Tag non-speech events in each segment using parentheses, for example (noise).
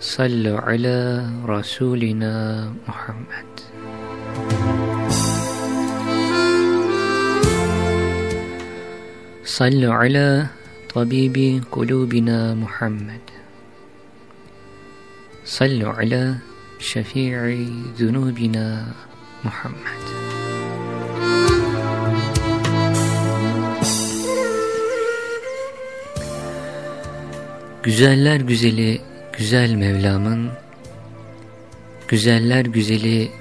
صلوا على رسولنا محمد صلوا على طبيب قلوبنا محمد صلوا على شفيع ذنوبنا محمد Güzeller güzeli güzel Mevlam'ın, güzeller güzeli,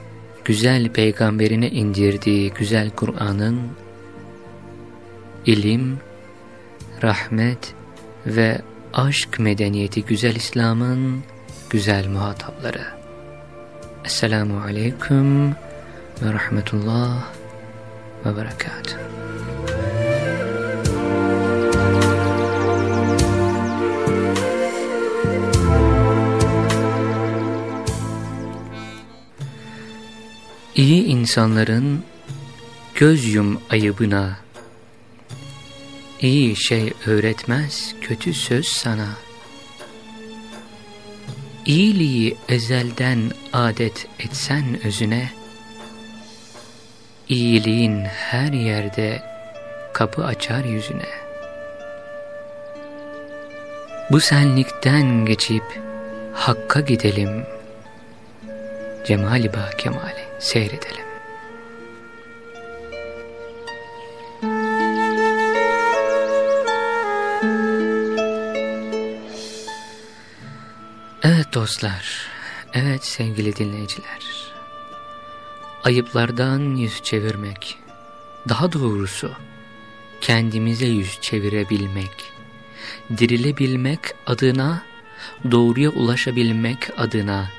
güzel peygamberine indirdiği güzel Kur'an'ın, ilim, rahmet ve aşk medeniyeti güzel İslam'ın güzel muhatapları. Esselamu Aleyküm ve Rahmetullah ve Berekatuhu. İyi insanların göz yum ayıbına, iyi şey öğretmez kötü söz sana. İyiliği ezelden adet etsen özüne, iyiliğin her yerde kapı açar yüzüne. Bu senlikten geçip Hakk'a gidelim, Cemali ba kemali seyredelim. Evet dostlar, evet sevgili dinleyiciler. Ayıplardan yüz çevirmek, daha doğrusu kendimize yüz çevirebilmek, dirilebilmek adına, doğruya ulaşabilmek adına,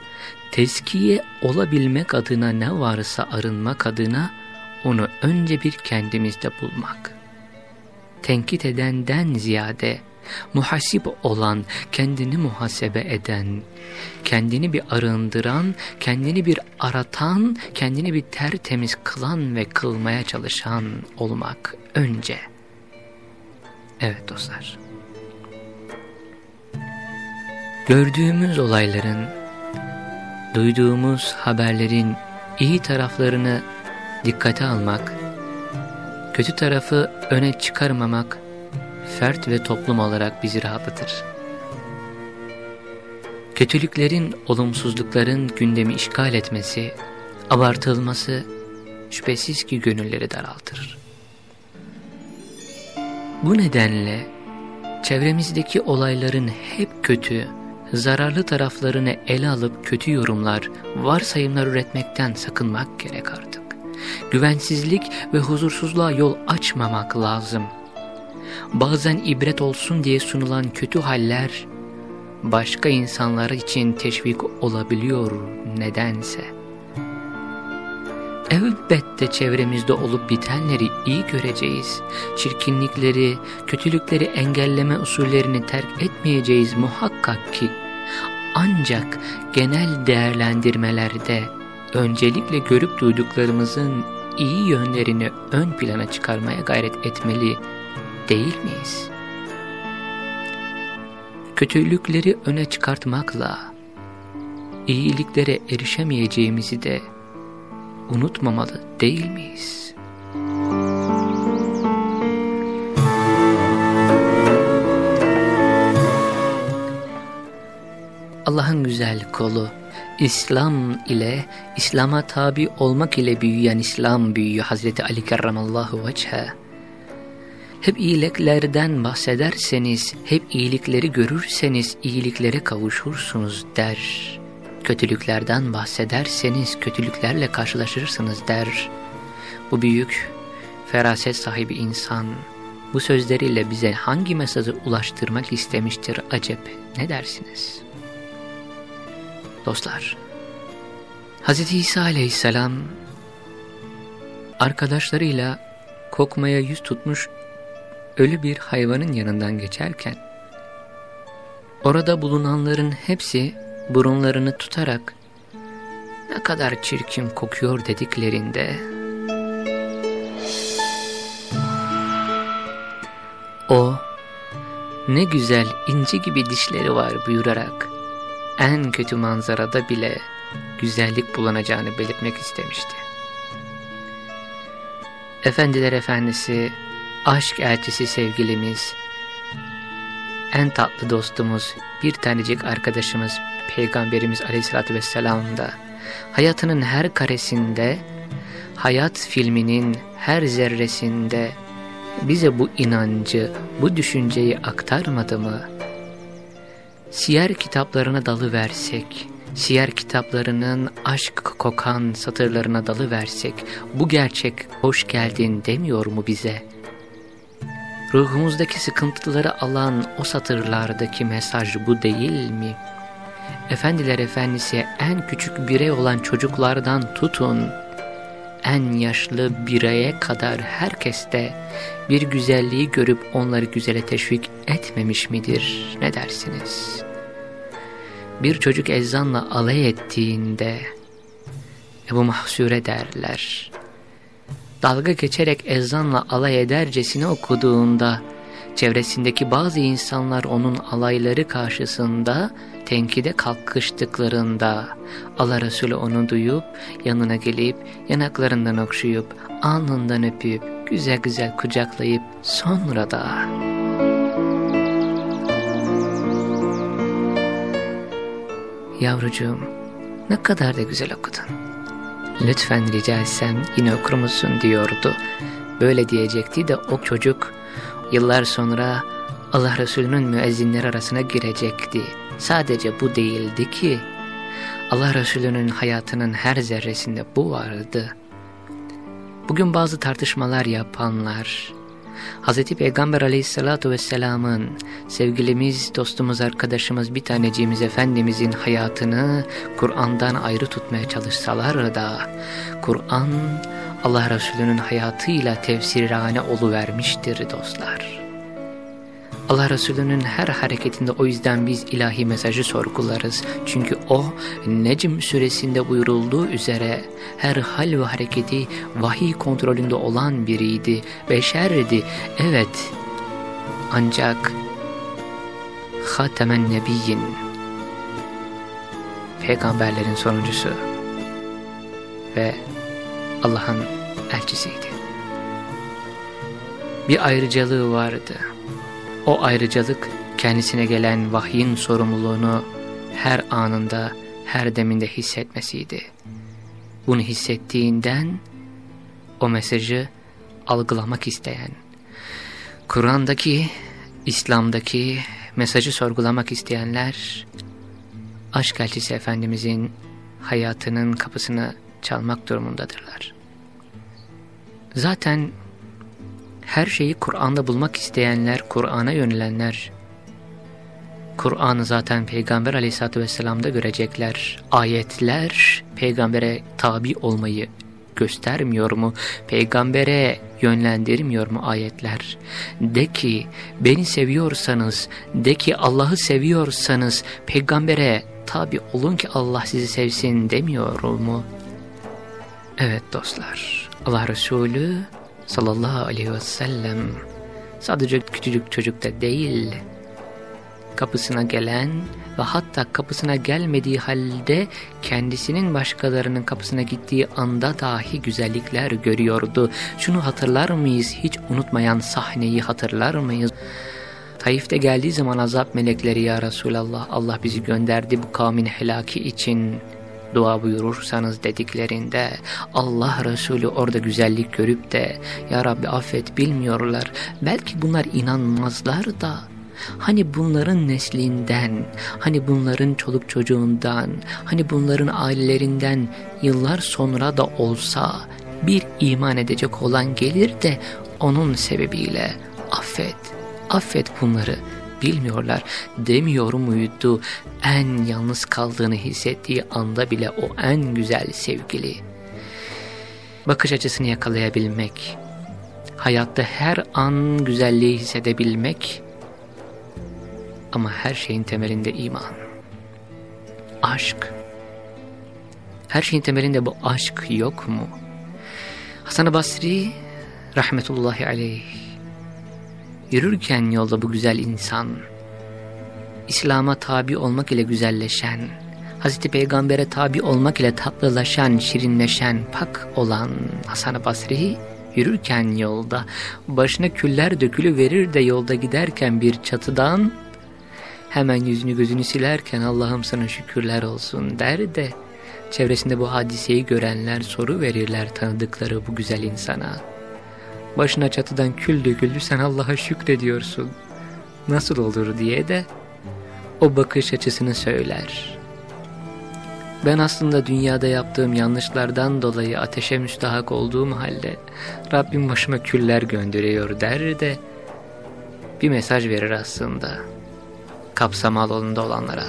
tezkiye olabilmek adına ne varsa arınmak adına onu önce bir kendimizde bulmak. Tenkit edenden ziyade muhasip olan, kendini muhasebe eden, kendini bir arındıran, kendini bir aratan, kendini bir tertemiz kılan ve kılmaya çalışan olmak önce. Evet dostlar. Gördüğümüz olayların duyduğumuz haberlerin iyi taraflarını dikkate almak, kötü tarafı öne çıkarmamak, fert ve toplum olarak bizi rahatlatır. Kötülüklerin, olumsuzlukların gündemi işgal etmesi, abartılması şüphesiz ki gönülleri daraltır. Bu nedenle çevremizdeki olayların hep kötü, zararlı taraflarını ele alıp kötü yorumlar, varsayımlar üretmekten sakınmak gerek artık. Güvensizlik ve huzursuzluğa yol açmamak lazım. Bazen ibret olsun diye sunulan kötü haller, başka insanlar için teşvik olabiliyor nedense. Elbette çevremizde olup bitenleri iyi göreceğiz. Çirkinlikleri, kötülükleri engelleme usullerini terk etmeyeceğiz muhakkak ki. Ancak genel değerlendirmelerde öncelikle görüp duyduklarımızın iyi yönlerini ön plana çıkarmaya gayret etmeli değil miyiz? Kötülükleri öne çıkartmakla iyiliklere erişemeyeceğimizi de unutmamalı değil miyiz? Allah'ın güzel kolu, İslam ile, İslam'a tabi olmak ile büyüyen İslam büyüğü Hazreti Ali kerramallahu veçhe. Hep iyiliklerden bahsederseniz, hep iyilikleri görürseniz iyiliklere kavuşursunuz der. Kötülüklerden bahsederseniz kötülüklerle karşılaşırsınız der. Bu büyük, feraset sahibi insan bu sözleriyle bize hangi mesajı ulaştırmak istemiştir acep ne dersiniz? Dostlar, Hz. İsa aleyhisselam arkadaşlarıyla kokmaya yüz tutmuş ölü bir hayvanın yanından geçerken orada bulunanların hepsi burunlarını tutarak ne kadar çirkin kokuyor dediklerinde o ne güzel inci gibi dişleri var buyurarak en kötü manzarada bile güzellik bulunacağını belirtmek istemişti. Efendiler Efendisi, aşk elçisi sevgilimiz, en tatlı dostumuz, bir tanecik arkadaşımız Peygamberimiz Aleyhisselatü Vesselam da hayatının her karesinde, hayat filminin her zerresinde bize bu inancı, bu düşünceyi aktarmadı mı? Siyer kitaplarına dalı versek, siyer kitaplarının aşk kokan satırlarına dalı versek, bu gerçek hoş geldin demiyor mu bize? Ruhumuzdaki sıkıntıları alan o satırlardaki mesaj bu değil mi? Efendiler Efendisi en küçük birey olan çocuklardan tutun, en yaşlı bireye kadar herkeste bir güzelliği görüp onları güzele teşvik etmemiş midir? Ne dersiniz? Bir çocuk ezanla alay ettiğinde Ebu Mahsure derler. Dalga geçerek ezanla alay edercesine okuduğunda çevresindeki bazı insanlar onun alayları karşısında tenkide kalkıştıklarında Allah Resulü onu duyup yanına gelip yanaklarından okşayıp alnından öpüp güzel güzel kucaklayıp sonra da Yavrucuğum ne kadar da güzel okudun. Lütfen rica etsem yine okur musun diyordu. Böyle diyecekti de o çocuk yıllar sonra Allah Resulü'nün müezzinler arasına girecekti. Sadece bu değildi ki Allah Resulü'nün hayatının her zerresinde bu vardı. Bugün bazı tartışmalar yapanlar, Hz. Peygamber aleyhissalatu vesselamın, sevgilimiz, dostumuz, arkadaşımız, bir taneciğimiz Efendimizin hayatını Kur'an'dan ayrı tutmaya çalışsalar da, Kur'an Allah Resulü'nün hayatıyla tefsirhane oluvermiştir dostlar. Allah Resulü'nün her hareketinde o yüzden biz ilahi mesajı sorgularız. Çünkü o Necm suresinde buyurulduğu üzere her hal ve hareketi vahiy kontrolünde olan biriydi. Beşerdi. Evet. Ancak Hatemen Nebiyyin peygamberlerin sonuncusu ve Allah'ın elçisiydi. Bir ayrıcalığı vardı. O ayrıcalık kendisine gelen vahyin sorumluluğunu her anında, her deminde hissetmesiydi. Bunu hissettiğinden o mesajı algılamak isteyen, Kur'an'daki, İslam'daki mesajı sorgulamak isteyenler, aşk elçisi Efendimizin hayatının kapısını çalmak durumundadırlar. Zaten her şeyi Kur'an'da bulmak isteyenler, Kur'an'a yönelenler, Kur'an'ı zaten Peygamber aleyhissalatü vesselam'da görecekler. Ayetler peygambere tabi olmayı göstermiyor mu? Peygambere yönlendirmiyor mu ayetler? De ki beni seviyorsanız, de ki Allah'ı seviyorsanız peygambere tabi olun ki Allah sizi sevsin demiyor mu? Evet dostlar, Allah Resulü sallallahu aleyhi ve sellem sadece küçücük çocukta değil, kapısına gelen ve hatta kapısına gelmediği halde kendisinin başkalarının kapısına gittiği anda dahi güzellikler görüyordu. Şunu hatırlar mıyız? Hiç unutmayan sahneyi hatırlar mıyız? Taif'te geldiği zaman azap melekleri ya Resulallah Allah bizi gönderdi bu kavmin helaki için dua buyurursanız dediklerinde Allah Resulü orada güzellik görüp de Ya Rabbi affet bilmiyorlar. Belki bunlar inanmazlar da Hani bunların neslinden, hani bunların çoluk çocuğundan, hani bunların ailelerinden yıllar sonra da olsa bir iman edecek olan gelir de onun sebebiyle affet, affet bunları bilmiyorlar. Demiyor muydu en yalnız kaldığını hissettiği anda bile o en güzel sevgili. Bakış açısını yakalayabilmek, hayatta her an güzelliği hissedebilmek ama her şeyin temelinde iman. Aşk. Her şeyin temelinde bu aşk yok mu? Hasan-ı Basri rahmetullahi aleyh yürürken yolda bu güzel insan İslam'a tabi olmak ile güzelleşen Hazreti Peygamber'e tabi olmak ile tatlılaşan, şirinleşen, pak olan Hasan-ı Basri yürürken yolda başına küller dökülü verir de yolda giderken bir çatıdan hemen yüzünü gözünü silerken Allah'ım sana şükürler olsun der de çevresinde bu hadiseyi görenler soru verirler tanıdıkları bu güzel insana. Başına çatıdan kül döküldü sen Allah'a şükrediyorsun. Nasıl olur diye de o bakış açısını söyler. Ben aslında dünyada yaptığım yanlışlardan dolayı ateşe müstahak olduğum halde Rabbim başıma küller gönderiyor der de bir mesaj verir aslında kapsama alanında olanlara.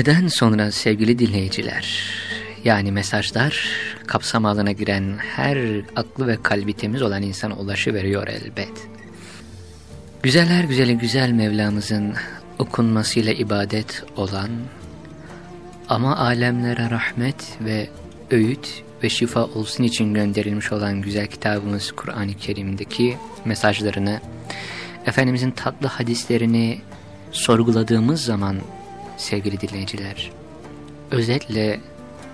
Neden sonra sevgili dinleyiciler, yani mesajlar kapsam alanına giren her aklı ve kalbi temiz olan insana ulaşıveriyor elbet. Güzeller güzeli güzel Mevlamızın okunmasıyla ibadet olan ama alemlere rahmet ve öğüt ve şifa olsun için gönderilmiş olan güzel kitabımız Kur'an-ı Kerim'deki mesajlarını, Efendimizin tatlı hadislerini sorguladığımız zaman sevgili dinleyiciler. Özetle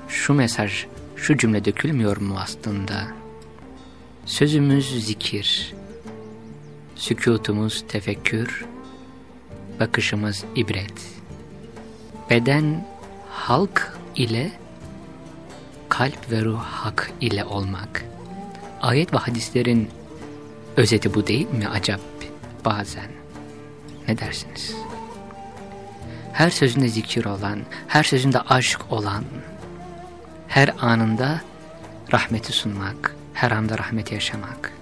şu mesaj, şu cümle dökülmüyor mu aslında? Sözümüz zikir, sükutumuz tefekkür, bakışımız ibret. Beden halk ile, kalp ve ruh hak ile olmak. Ayet ve hadislerin özeti bu değil mi acaba bazen? Ne dersiniz? Her sözünde zikir olan, her sözünde aşk olan, her anında rahmeti sunmak, her anda rahmeti yaşamak.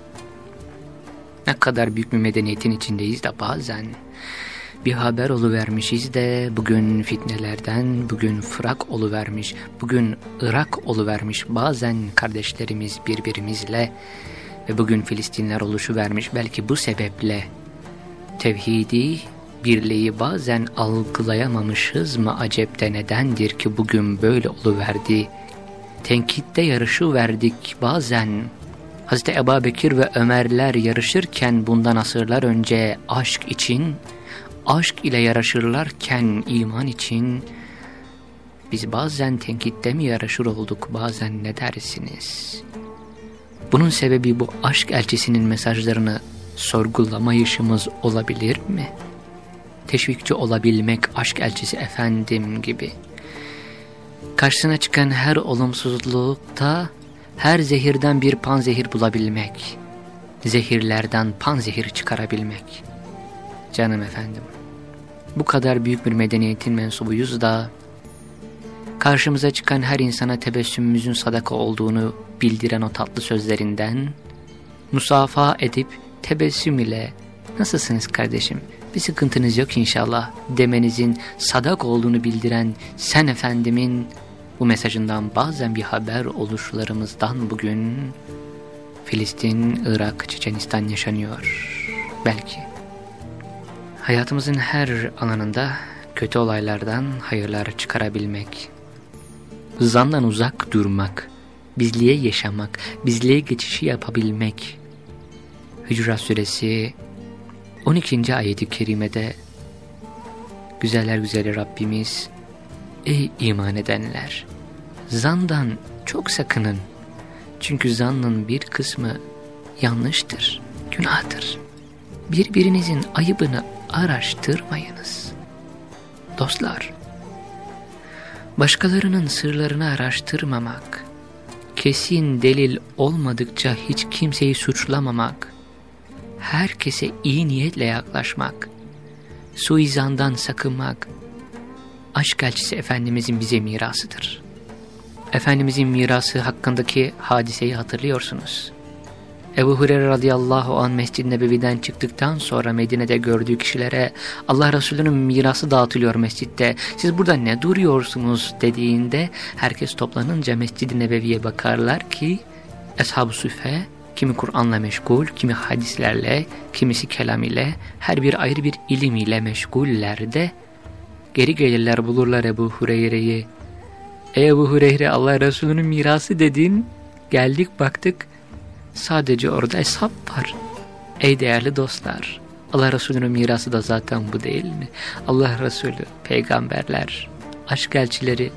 Ne kadar büyük bir medeniyetin içindeyiz de bazen bir haber oluvermişiz de bugün fitnelerden, bugün Fırak oluvermiş, bugün Irak oluvermiş bazen kardeşlerimiz birbirimizle ve bugün Filistinler oluşuvermiş belki bu sebeple tevhidi birliği bazen algılayamamışız mı acepte nedendir ki bugün böyle oluverdi? Tenkitte yarışı verdik bazen. Hazreti Ebu Bekir ve Ömerler yarışırken bundan asırlar önce aşk için, aşk ile yarışırlarken iman için, biz bazen tenkitte mi yarışır olduk bazen ne dersiniz? Bunun sebebi bu aşk elçisinin mesajlarını sorgulamayışımız olabilir mi?'' Teşvikçi olabilmek aşk elçisi efendim gibi. Karşısına çıkan her olumsuzlukta her zehirden bir panzehir bulabilmek, zehirlerden panzehir çıkarabilmek. Canım efendim, bu kadar büyük bir medeniyetin mensubuyuz da, karşımıza çıkan her insana tebessümümüzün sadaka olduğunu bildiren o tatlı sözlerinden, musafa edip tebessüm ile, nasılsınız kardeşim, bir sıkıntınız yok inşallah demenizin sadak olduğunu bildiren sen efendimin bu mesajından bazen bir haber oluşlarımızdan bugün Filistin, Irak, Çeçenistan yaşanıyor. Belki. Hayatımızın her alanında kötü olaylardan hayırlar çıkarabilmek, zandan uzak durmak, bizliğe yaşamak, bizliğe geçişi yapabilmek. Hücurat Suresi 12. ayeti kerimede Güzeller güzeli Rabbimiz Ey iman edenler! Zandan çok sakının. Çünkü zannın bir kısmı yanlıştır, günahtır. Birbirinizin ayıbını araştırmayınız. Dostlar, başkalarının sırlarını araştırmamak, kesin delil olmadıkça hiç kimseyi suçlamamak, herkese iyi niyetle yaklaşmak, suizandan sakınmak, aşk elçisi Efendimizin bize mirasıdır. Efendimizin mirası hakkındaki hadiseyi hatırlıyorsunuz. Ebu Hureyre radıyallahu an Mescid-i Nebevi'den çıktıktan sonra Medine'de gördüğü kişilere Allah Resulü'nün mirası dağıtılıyor mescitte. Siz burada ne duruyorsunuz dediğinde herkes toplanınca Mescid-i Nebevi'ye bakarlar ki Ashab-ı Süfe kimi Kur'an'la meşgul, kimi hadislerle, kimisi kelam ile, her bir ayrı bir ilim ile meşguller de geri gelirler bulurlar Ebu Hureyre'yi. Ey Ebu Hureyre Allah Resulü'nün mirası dedin, geldik baktık Sadece orada hesap var. Ey değerli dostlar, Allah Resulü'nün mirası da zaten bu değil mi? Allah Resulü, peygamberler, aşk elçileri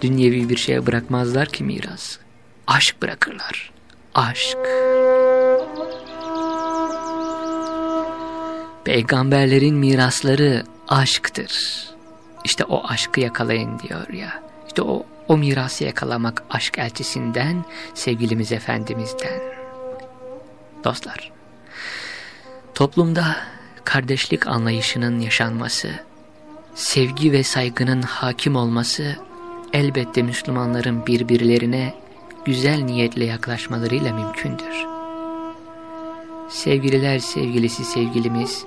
dünyevi bir şeye bırakmazlar ki miras. Aşk bırakırlar. Aşk. Peygamberlerin mirasları aşktır. İşte o aşkı yakalayın diyor ya. İşte o, o mirası yakalamak aşk elçisinden, sevgilimiz Efendimiz'den. Dostlar, toplumda kardeşlik anlayışının yaşanması, sevgi ve saygının hakim olması elbette Müslümanların birbirlerine güzel niyetle yaklaşmalarıyla mümkündür. Sevgililer sevgilisi sevgilimiz,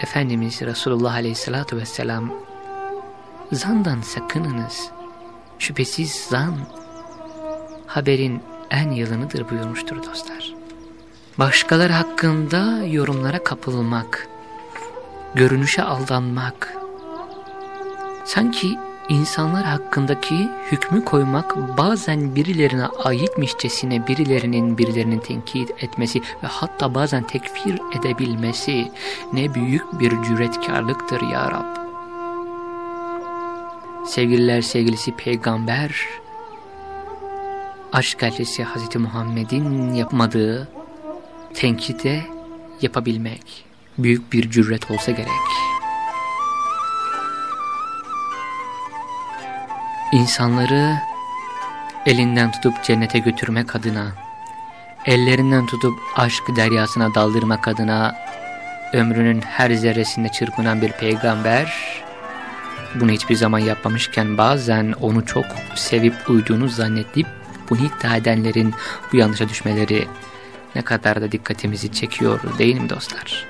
Efendimiz Resulullah Aleyhisselatü Vesselam, zandan sakınınız, şüphesiz zan, haberin en yılınıdır buyurmuştur dostlar. Başkaları hakkında yorumlara kapılmak, görünüşe aldanmak, sanki insanlar hakkındaki hükmü koymak bazen birilerine aitmişçesine birilerinin birilerinin tenkit etmesi ve hatta bazen tekfir edebilmesi ne büyük bir cüretkarlıktır ya Rab. Sevgililer sevgilisi peygamber, aşk elçisi Hz. Muhammed'in yapmadığı tenkide yapabilmek büyük bir cüret olsa gerek. İnsanları elinden tutup cennete götürmek adına, ellerinden tutup aşk deryasına daldırmak adına ömrünün her zerresinde çırpınan bir peygamber, bunu hiçbir zaman yapmamışken bazen onu çok sevip uyduğunu zannedip bunu iddia edenlerin bu yanlışa düşmeleri ne kadar da dikkatimizi çekiyor değil mi dostlar?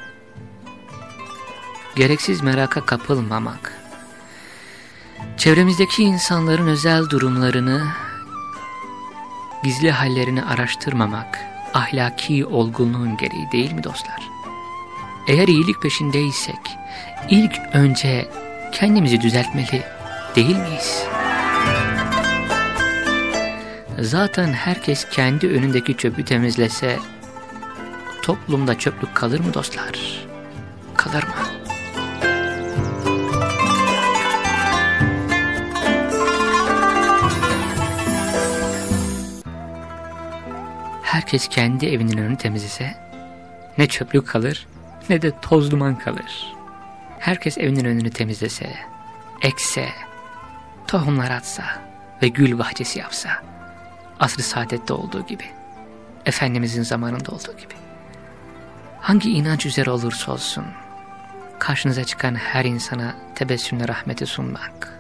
Gereksiz meraka kapılmamak, çevremizdeki insanların özel durumlarını, gizli hallerini araştırmamak, ahlaki olgunluğun gereği değil mi dostlar? Eğer iyilik peşindeysek, ilk önce kendimizi düzeltmeli değil miyiz? Zaten herkes kendi önündeki çöpü temizlese toplumda çöplük kalır mı dostlar? Kalır mı? Herkes kendi evinin önünü temizlese ne çöplük kalır ne de toz duman kalır. Herkes evinin önünü temizlese, ekse, tohumlar atsa ve gül bahçesi yapsa asr-ı saadette olduğu gibi, Efendimizin zamanında olduğu gibi. Hangi inanç üzere olursa olsun, karşınıza çıkan her insana tebessümle rahmeti sunmak.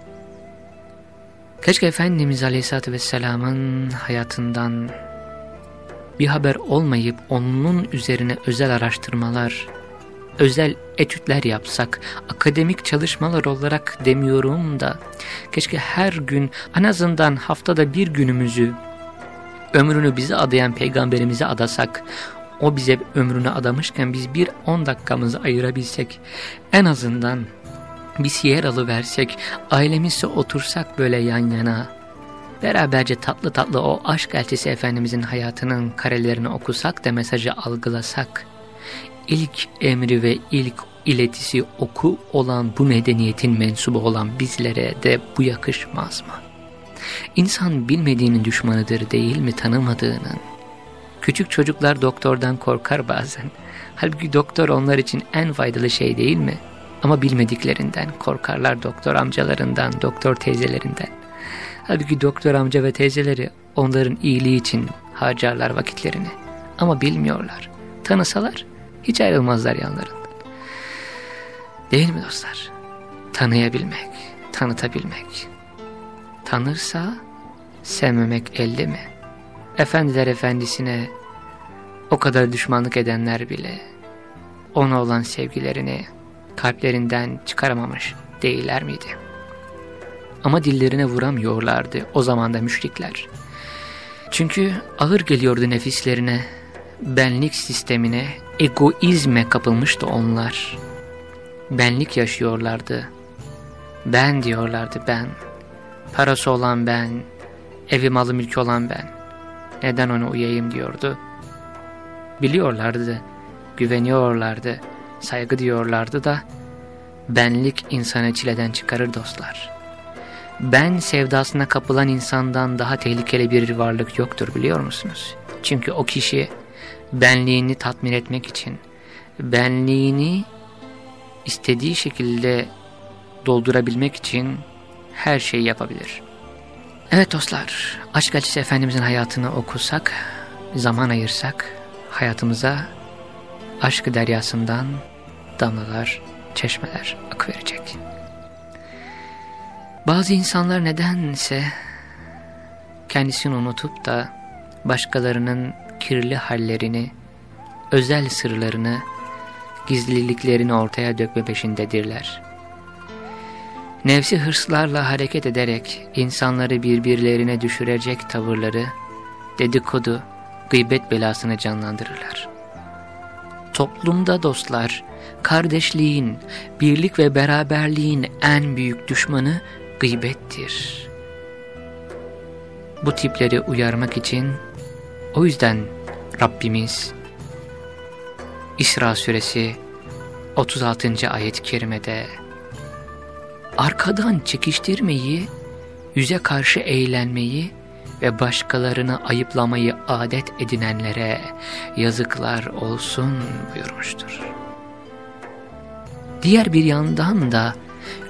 Keşke Efendimiz Aleyhisselatü Vesselam'ın hayatından bir haber olmayıp onun üzerine özel araştırmalar, özel etütler yapsak, akademik çalışmalar olarak demiyorum da, keşke her gün en azından haftada bir günümüzü ömrünü bize adayan peygamberimize adasak, o bize ömrünü adamışken biz bir on dakikamızı ayırabilsek, en azından bir siyer alıversek, ailemizle otursak böyle yan yana, beraberce tatlı tatlı o aşk elçisi Efendimizin hayatının karelerini okusak da mesajı algılasak, ilk emri ve ilk iletisi oku olan bu medeniyetin mensubu olan bizlere de bu yakışmaz mı? İnsan bilmediğinin düşmanıdır değil mi tanımadığının? Küçük çocuklar doktordan korkar bazen. Halbuki doktor onlar için en faydalı şey değil mi? Ama bilmediklerinden korkarlar doktor amcalarından, doktor teyzelerinden. Halbuki doktor amca ve teyzeleri onların iyiliği için harcarlar vakitlerini. Ama bilmiyorlar. Tanısalar hiç ayrılmazlar yanlarından. Değil mi dostlar? Tanıyabilmek, tanıtabilmek. Tanırsa sevmemek elde mi? Efendiler efendisine o kadar düşmanlık edenler bile ona olan sevgilerini kalplerinden çıkaramamış değiller miydi? Ama dillerine vuramıyorlardı o zaman da müşrikler. Çünkü ağır geliyordu nefislerine, benlik sistemine, egoizme kapılmıştı onlar. Benlik yaşıyorlardı. Ben diyorlardı ben. Parası olan ben, evi malı mülkü olan ben. Neden ona uyayım diyordu. Biliyorlardı, güveniyorlardı, saygı diyorlardı da benlik insanı çileden çıkarır dostlar. Ben sevdasına kapılan insandan daha tehlikeli bir varlık yoktur biliyor musunuz? Çünkü o kişi benliğini tatmin etmek için, benliğini istediği şekilde doldurabilmek için her şeyi yapabilir. Evet dostlar, Aşk Elçisi Efendimizin hayatını okusak, zaman ayırsak, hayatımıza aşk deryasından damlalar, çeşmeler akıverecek. Bazı insanlar nedense kendisini unutup da başkalarının kirli hallerini, özel sırlarını, gizliliklerini ortaya dökme peşindedirler. Nefsi hırslarla hareket ederek insanları birbirlerine düşürecek tavırları, dedikodu, gıybet belasını canlandırırlar. Toplumda dostlar, kardeşliğin, birlik ve beraberliğin en büyük düşmanı gıybettir. Bu tipleri uyarmak için o yüzden Rabbimiz İsra suresi 36. ayet-i kerimede arkadan çekiştirmeyi, yüze karşı eğlenmeyi ve başkalarını ayıplamayı adet edinenlere yazıklar olsun buyurmuştur. Diğer bir yandan da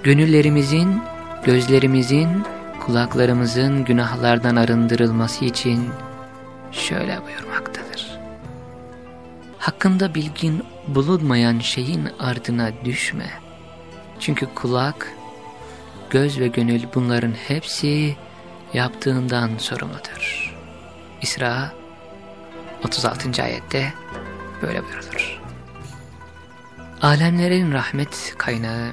gönüllerimizin, gözlerimizin, kulaklarımızın günahlardan arındırılması için şöyle buyurmaktadır. Hakkında bilgin bulunmayan şeyin ardına düşme. Çünkü kulak, göz ve gönül bunların hepsi yaptığından sorumludur. İsra 36. ayette böyle buyurulur. Alemlerin rahmet kaynağı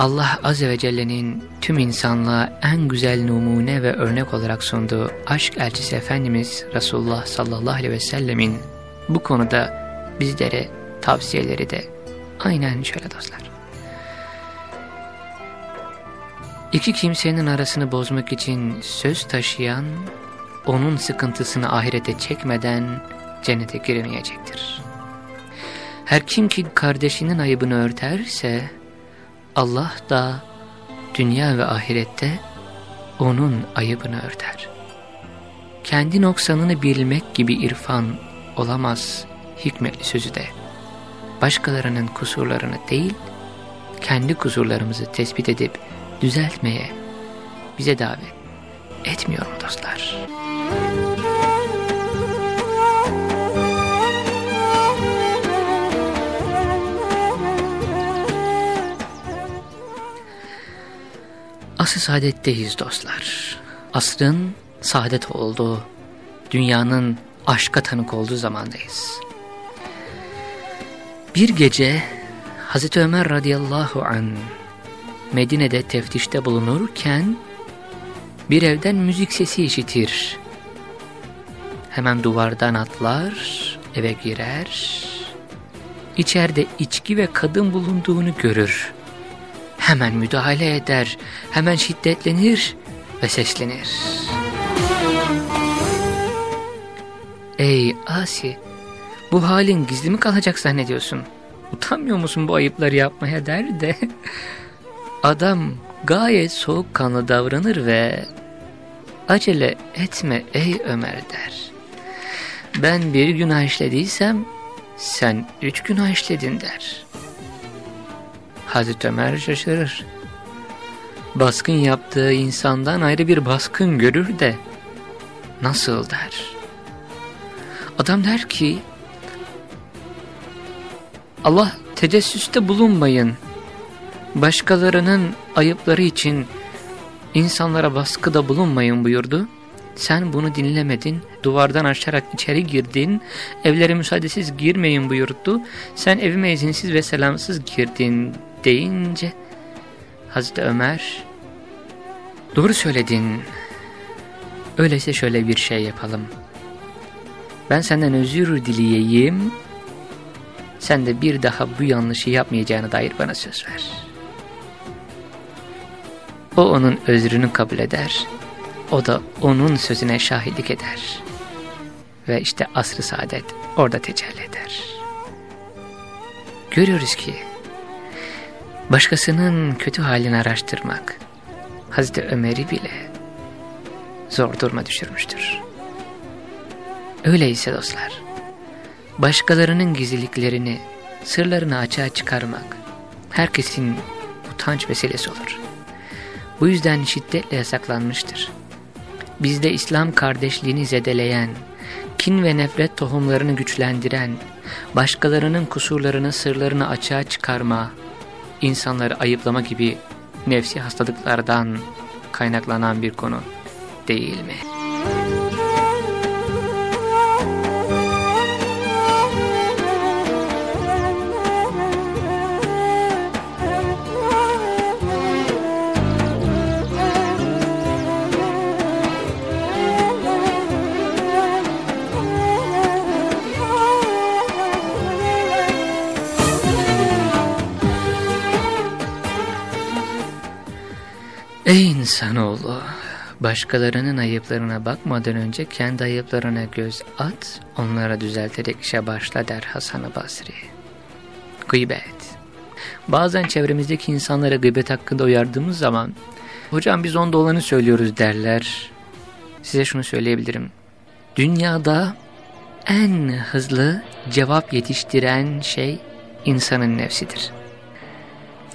Allah Azze ve Celle'nin tüm insanlığa en güzel numune ve örnek olarak sunduğu aşk elçisi Efendimiz Resulullah sallallahu aleyhi ve sellemin bu konuda bizlere tavsiyeleri de aynen şöyle dostlar. İki kimsenin arasını bozmak için söz taşıyan, onun sıkıntısını ahirete çekmeden cennete giremeyecektir. Her kim ki kardeşinin ayıbını örterse, Allah da dünya ve ahirette onun ayıbını örter. Kendi noksanını bilmek gibi irfan olamaz hikmetli sözü de. Başkalarının kusurlarını değil, kendi kusurlarımızı tespit edip düzeltmeye bize davet etmiyor mu dostlar? Asıl saadetteyiz dostlar. Asrın saadet olduğu, dünyanın aşka tanık olduğu zamandayız. Bir gece Hazreti Ömer radıyallahu an Medine'de teftişte bulunurken bir evden müzik sesi işitir. Hemen duvardan atlar, eve girer. İçeride içki ve kadın bulunduğunu görür. Hemen müdahale eder, hemen şiddetlenir ve seslenir. Ey Asi, bu halin gizli mi kalacak zannediyorsun? Utanmıyor musun bu ayıpları yapmaya der de Adam gayet soğukkanlı davranır ve acele etme ey Ömer der. Ben bir günah işlediysem sen üç günah işledin der. Hazreti Ömer şaşırır. Baskın yaptığı insandan ayrı bir baskın görür de nasıl der. Adam der ki Allah tecessüste bulunmayın. Başkalarının ayıpları için insanlara baskıda bulunmayın buyurdu. Sen bunu dinlemedin, duvardan aşarak içeri girdin, evlere müsaadesiz girmeyin buyurdu. Sen evime izinsiz ve selamsız girdin deyince Hazreti Ömer doğru söyledin. Öyleyse şöyle bir şey yapalım. Ben senden özür dileyeyim. Sen de bir daha bu yanlışı yapmayacağına dair bana söz ver. O onun özrünü kabul eder. O da onun sözüne şahitlik eder. Ve işte asr-ı saadet orada tecelli eder. Görüyoruz ki başkasının kötü halini araştırmak Hazreti Ömer'i bile zor duruma düşürmüştür. Öyleyse dostlar, başkalarının gizliliklerini, sırlarını açığa çıkarmak herkesin utanç vesilesi olur. Bu yüzden şiddetle yasaklanmıştır. Bizde İslam kardeşliğini zedeleyen, kin ve nefret tohumlarını güçlendiren, başkalarının kusurlarını, sırlarını açığa çıkarma, insanları ayıplama gibi nefsi hastalıklardan kaynaklanan bir konu değil mi? Ey insanoğlu! Başkalarının ayıplarına bakmadan önce kendi ayıplarına göz at, onlara düzelterek işe başla der Hasan-ı Basri. Gıybet Bazen çevremizdeki insanlara gıybet hakkında uyardığımız zaman, hocam biz onda olanı söylüyoruz derler. Size şunu söyleyebilirim. Dünyada en hızlı cevap yetiştiren şey insanın nefsidir.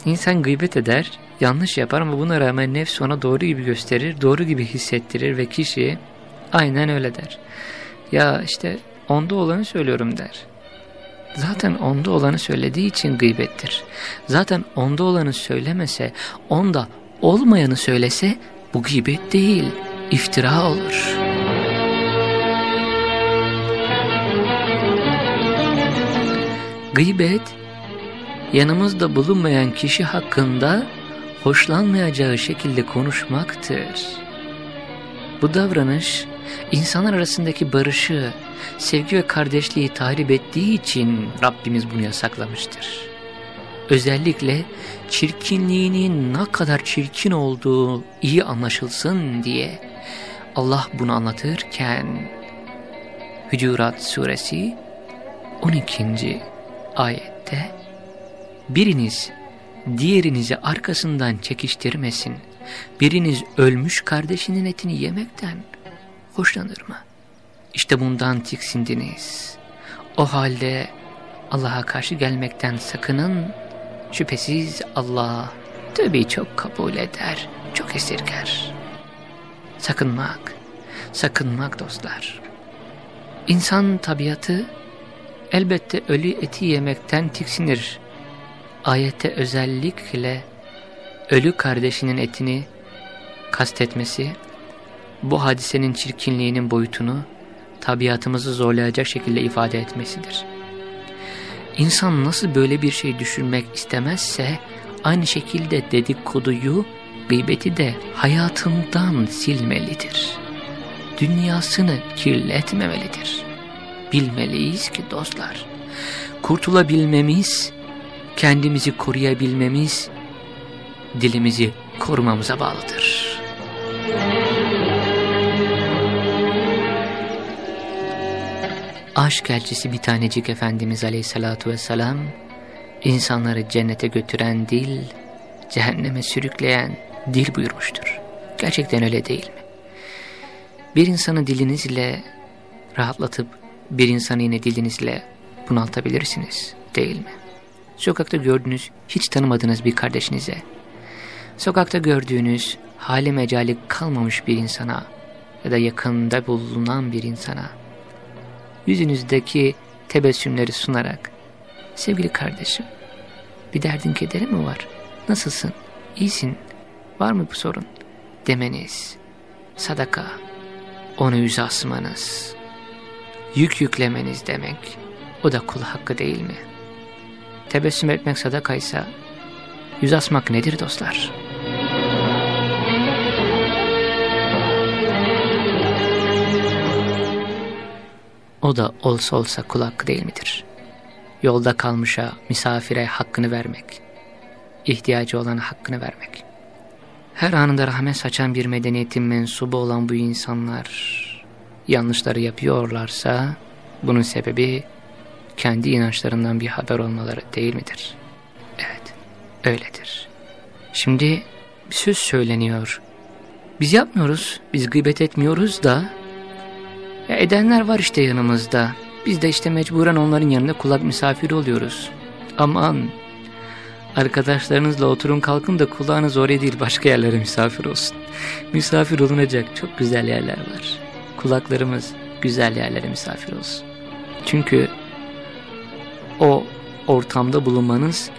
İnsan gıybet eder, yanlış yapar ama buna rağmen nefs ona doğru gibi gösterir, doğru gibi hissettirir ve kişi aynen öyle der. Ya işte onda olanı söylüyorum der. Zaten onda olanı söylediği için gıybettir. Zaten onda olanı söylemese, onda olmayanı söylese bu gıybet değil, iftira olur. Gıybet, yanımızda bulunmayan kişi hakkında hoşlanmayacağı şekilde konuşmaktır. Bu davranış insanlar arasındaki barışı, sevgi ve kardeşliği tahrip ettiği için Rabbimiz bunu yasaklamıştır. Özellikle çirkinliğinin ne kadar çirkin olduğu iyi anlaşılsın diye Allah bunu anlatırken Hücurat suresi 12. ayette biriniz diğerinizi arkasından çekiştirmesin. Biriniz ölmüş kardeşinin etini yemekten hoşlanır mı? İşte bundan tiksindiniz. O halde Allah'a karşı gelmekten sakının. Şüphesiz Allah tabi çok kabul eder, çok esirger. Sakınmak, sakınmak dostlar. İnsan tabiatı elbette ölü eti yemekten tiksinir ayette özellikle ölü kardeşinin etini kastetmesi, bu hadisenin çirkinliğinin boyutunu tabiatımızı zorlayacak şekilde ifade etmesidir. İnsan nasıl böyle bir şey düşünmek istemezse, aynı şekilde dedikoduyu, gıybeti de hayatından silmelidir. Dünyasını kirletmemelidir. Bilmeliyiz ki dostlar, kurtulabilmemiz, kendimizi koruyabilmemiz dilimizi korumamıza bağlıdır. Aşk elçisi bir tanecik Efendimiz Aleyhisselatü Vesselam, insanları cennete götüren dil, cehenneme sürükleyen dil buyurmuştur. Gerçekten öyle değil mi? Bir insanı dilinizle rahatlatıp bir insanı yine dilinizle bunaltabilirsiniz değil mi? Sokakta gördüğünüz, hiç tanımadığınız bir kardeşinize, sokakta gördüğünüz, hali mecali kalmamış bir insana ya da yakında bulunan bir insana, yüzünüzdeki tebessümleri sunarak, sevgili kardeşim, bir derdin kederi mi var? Nasılsın? İyisin? Var mı bu sorun? Demeniz, sadaka, onu yüze asmanız, yük yüklemeniz demek, o da kul hakkı değil mi? Tebessüm etmek sadakaysa, yüz asmak nedir dostlar? O da olsa olsa kul hakkı değil midir? Yolda kalmışa, misafire hakkını vermek, ihtiyacı olana hakkını vermek. Her anında rahmet saçan bir medeniyetin mensubu olan bu insanlar yanlışları yapıyorlarsa bunun sebebi kendi inançlarından bir haber olmaları değil midir? Evet, öyledir. Şimdi bir söz söyleniyor. Biz yapmıyoruz, biz gıybet etmiyoruz da ya edenler var işte yanımızda. Biz de işte mecburen onların yanında kulak misafiri oluyoruz. Aman arkadaşlarınızla oturun kalkın da kulağınız oraya değil başka yerlere misafir olsun. Misafir olunacak çok güzel yerler var. Kulaklarımız güzel yerlere misafir olsun. Çünkü o ortamda bulunmanız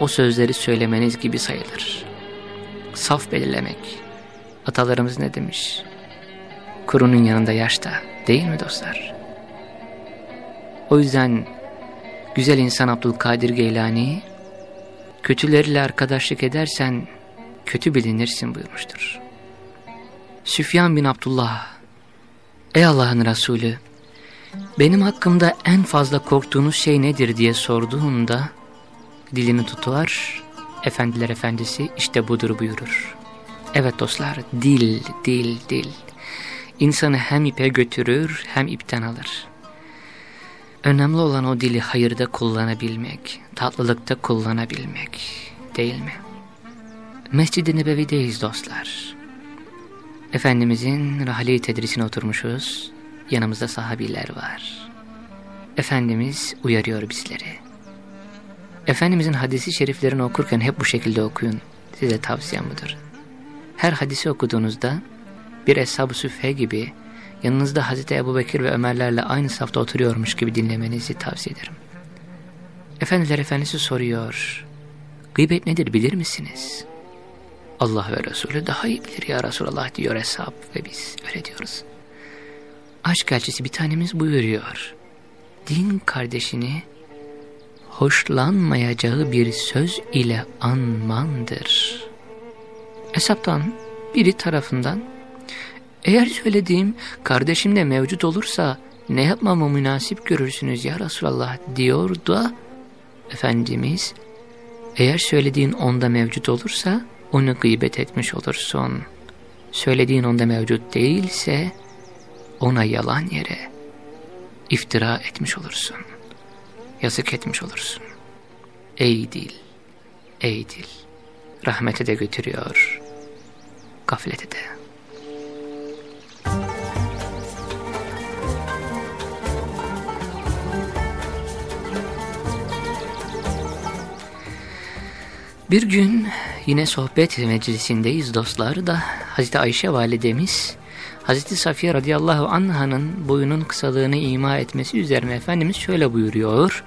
o sözleri söylemeniz gibi sayılır. Saf belirlemek. Atalarımız ne demiş? Kurunun yanında yaşta değil mi dostlar? O yüzden güzel insan Abdülkadir Geylani kötüleriyle arkadaşlık edersen kötü bilinirsin buyurmuştur. Süfyan bin Abdullah Ey Allah'ın Resulü benim hakkımda en fazla korktuğunuz şey nedir diye sorduğunda dilini tutar, efendiler efendisi işte budur buyurur. Evet dostlar dil, dil, dil. İnsanı hem ipe götürür hem ipten alır. Önemli olan o dili hayırda kullanabilmek, tatlılıkta kullanabilmek değil mi? Mescid-i Nebevi'deyiz dostlar. Efendimizin rahli tedrisine oturmuşuz. Yanımızda sahabiler var. Efendimiz uyarıyor bizleri. Efendimizin hadisi şeriflerini okurken hep bu şekilde okuyun. Size tavsiyem budur. Her hadisi okuduğunuzda bir Eshab-ı Süfhe gibi yanınızda Hazreti Ebu Bekir ve Ömerlerle aynı safta oturuyormuş gibi dinlemenizi tavsiye ederim. Efendiler Efendisi soruyor. Gıybet nedir bilir misiniz? Allah ve Resulü daha iyi bilir ya Resulallah diyor hesap ve biz öyle diyoruz. Aşk elçisi bir tanemiz buyuruyor. Din kardeşini hoşlanmayacağı bir söz ile anmandır. Hesaptan biri tarafından eğer söylediğim kardeşimde mevcut olursa ne yapmamı münasip görürsünüz ya Resulallah diyor da Efendimiz eğer söylediğin onda mevcut olursa onu gıybet etmiş olursun. Söylediğin onda mevcut değilse ona yalan yere iftira etmiş olursun. Yazık etmiş olursun. Ey dil, ey dil, rahmete de götürüyor, gaflete de. Bir gün yine sohbet meclisindeyiz dostlar da Hazreti Ayşe validemiz Hazreti Safiye radıyallahu anh'ın boyunun kısalığını ima etmesi üzerine Efendimiz şöyle buyuruyor.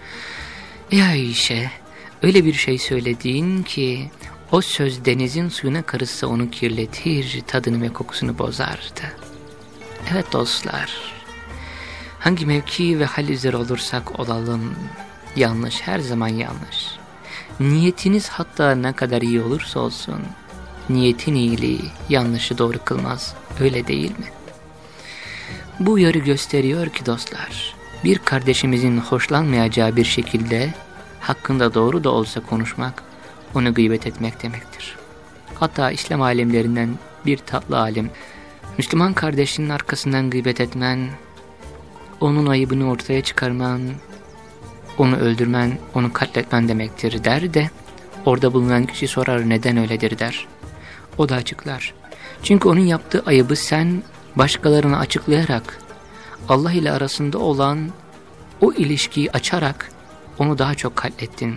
Ey Ayşe öyle bir şey söylediğin ki o söz denizin suyuna karışsa onu kirletir, tadını ve kokusunu bozardı. Evet dostlar, hangi mevki ve hal üzere olursak olalım, yanlış her zaman yanlış. Niyetiniz hatta ne kadar iyi olursa olsun, niyetin iyiliği yanlışı doğru kılmaz, öyle değil mi? Bu uyarı gösteriyor ki dostlar, bir kardeşimizin hoşlanmayacağı bir şekilde hakkında doğru da olsa konuşmak, onu gıybet etmek demektir. Hatta İslam alemlerinden bir tatlı alim, Müslüman kardeşinin arkasından gıybet etmen, onun ayıbını ortaya çıkarman, onu öldürmen, onu katletmen demektir der de, orada bulunan kişi sorar neden öyledir der. O da açıklar. Çünkü onun yaptığı ayıbı sen başkalarına açıklayarak, Allah ile arasında olan o ilişkiyi açarak onu daha çok katlettin.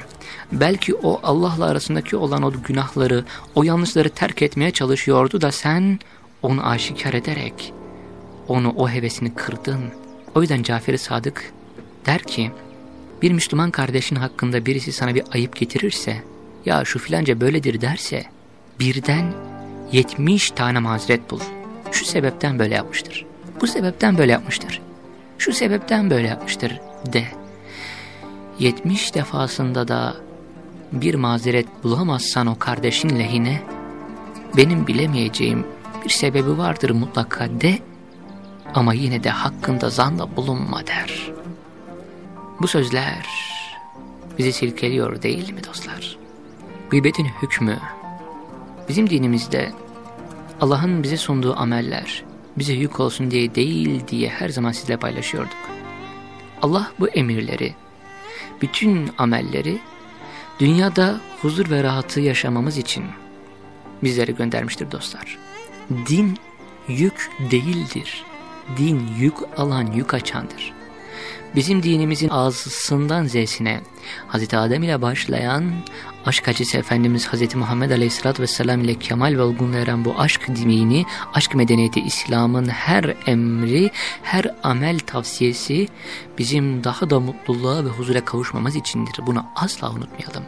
Belki o Allah'la arasındaki olan o günahları, o yanlışları terk etmeye çalışıyordu da sen onu aşikar ederek onu o hevesini kırdın. O yüzden Cafer-i Sadık der ki bir Müslüman kardeşin hakkında birisi sana bir ayıp getirirse ya şu filanca böyledir derse birden 70 tane mazeret bul. Şu sebepten böyle yapmıştır. Bu sebepten böyle yapmıştır. Şu sebepten böyle yapmıştır de. 70 defasında da bir mazeret bulamazsan o kardeşin lehine benim bilemeyeceğim bir sebebi vardır mutlaka de ama yine de hakkında zanda bulunma der. Bu sözler bizi silkeliyor değil mi dostlar? Gıybetin hükmü bizim dinimizde Allah'ın bize sunduğu ameller bize yük olsun diye değil diye her zaman sizle paylaşıyorduk. Allah bu emirleri, bütün amelleri dünyada huzur ve rahatı yaşamamız için bizlere göndermiştir dostlar. Din yük değildir. Din yük alan, yük açandır. Bizim dinimizin ağzısından zesine Hz. Adem ile başlayan aşk acısı Efendimiz Hz. Muhammed Aleyhisselatü Vesselam ile kemal ve olgunluğa eren bu aşk dinini, aşk medeniyeti İslam'ın her emri, her amel tavsiyesi bizim daha da mutluluğa ve huzura kavuşmamız içindir. Bunu asla unutmayalım.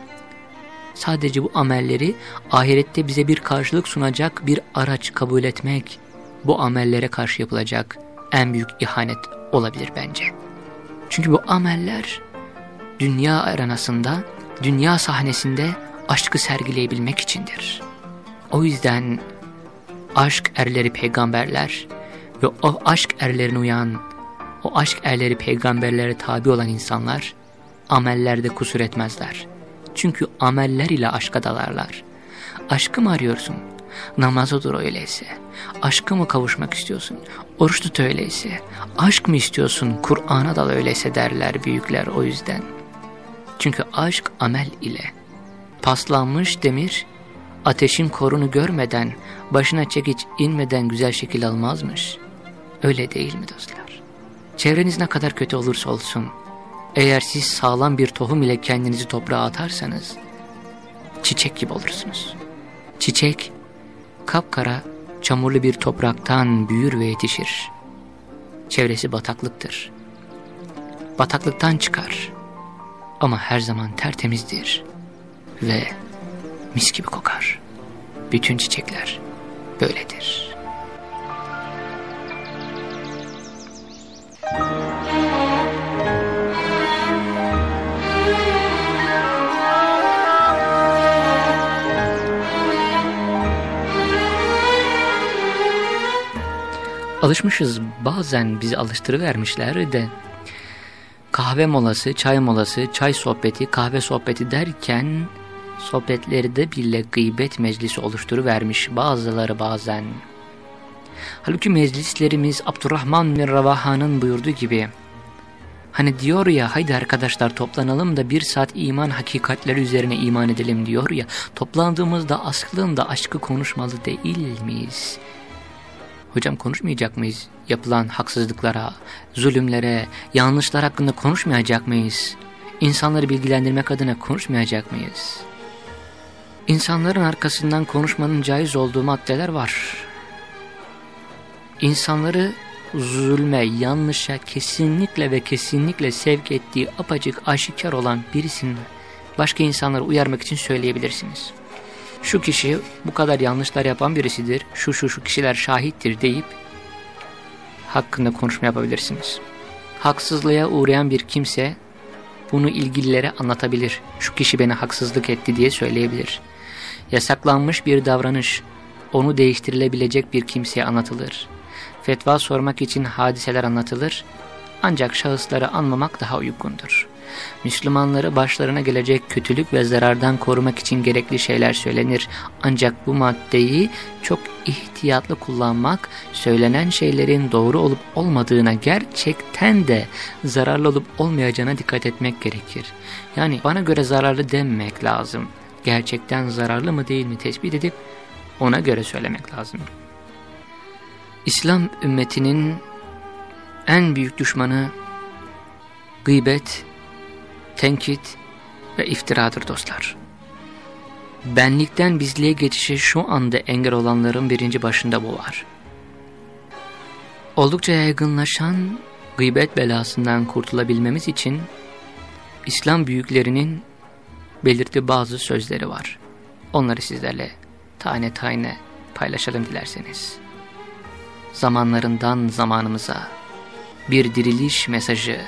Sadece bu amelleri ahirette bize bir karşılık sunacak bir araç kabul etmek, bu amellere karşı yapılacak en büyük ihanet olabilir bence. Çünkü bu ameller dünya arenasında, dünya sahnesinde aşkı sergileyebilmek içindir. O yüzden aşk erleri peygamberler ve o aşk erlerine uyan, o aşk erleri peygamberlere tabi olan insanlar amellerde kusur etmezler. Çünkü ameller ile aşka dalarlar. Aşkı mı arıyorsun? Namaza dur öyleyse. Aşkı mı kavuşmak istiyorsun? Oruç tut öyleyse. Aşk mı istiyorsun? Kur'an'a dal öyleyse derler büyükler o yüzden. Çünkü aşk amel ile. Paslanmış demir, ateşin korunu görmeden, başına çekiç inmeden güzel şekil almazmış. Öyle değil mi dostlar? Çevreniz ne kadar kötü olursa olsun, eğer siz sağlam bir tohum ile kendinizi toprağa atarsanız, çiçek gibi olursunuz. Çiçek, kapkara, çamurlu bir topraktan büyür ve yetişir. Çevresi bataklıktır. Bataklıktan çıkar ama her zaman tertemizdir ve mis gibi kokar. Bütün çiçekler böyledir. Alışmışız bazen bizi alıştırıvermişler de kahve molası, çay molası, çay sohbeti, kahve sohbeti derken sohbetleri de bile gıybet meclisi oluşturuvermiş bazıları bazen. Halbuki meclislerimiz Abdurrahman bin Ravaha'nın buyurduğu gibi Hani diyor ya haydi arkadaşlar toplanalım da bir saat iman hakikatleri üzerine iman edelim diyor ya toplandığımızda aslında aşkı konuşmalı değil miyiz? Hocam konuşmayacak mıyız? Yapılan haksızlıklara, zulümlere, yanlışlar hakkında konuşmayacak mıyız? İnsanları bilgilendirmek adına konuşmayacak mıyız? İnsanların arkasından konuşmanın caiz olduğu maddeler var. İnsanları zulme, yanlışa kesinlikle ve kesinlikle sevk ettiği apacık aşikar olan birisini başka insanları uyarmak için söyleyebilirsiniz şu kişi bu kadar yanlışlar yapan birisidir, şu şu şu kişiler şahittir deyip hakkında konuşma yapabilirsiniz. Haksızlığa uğrayan bir kimse bunu ilgililere anlatabilir. Şu kişi beni haksızlık etti diye söyleyebilir. Yasaklanmış bir davranış onu değiştirilebilecek bir kimseye anlatılır. Fetva sormak için hadiseler anlatılır. Ancak şahısları anmamak daha uygundur. Müslümanları başlarına gelecek kötülük ve zarardan korumak için gerekli şeyler söylenir. Ancak bu maddeyi çok ihtiyatlı kullanmak, söylenen şeylerin doğru olup olmadığına gerçekten de zararlı olup olmayacağına dikkat etmek gerekir. Yani bana göre zararlı dememek lazım. Gerçekten zararlı mı değil mi tespit edip ona göre söylemek lazım. İslam ümmetinin en büyük düşmanı gıybet, tenkit ve iftiradır dostlar. Benlikten bizliğe geçişe şu anda engel olanların birinci başında bu var. Oldukça yaygınlaşan gıybet belasından kurtulabilmemiz için İslam büyüklerinin belirttiği bazı sözleri var. Onları sizlerle tane tane paylaşalım dilerseniz. Zamanlarından zamanımıza bir diriliş mesajı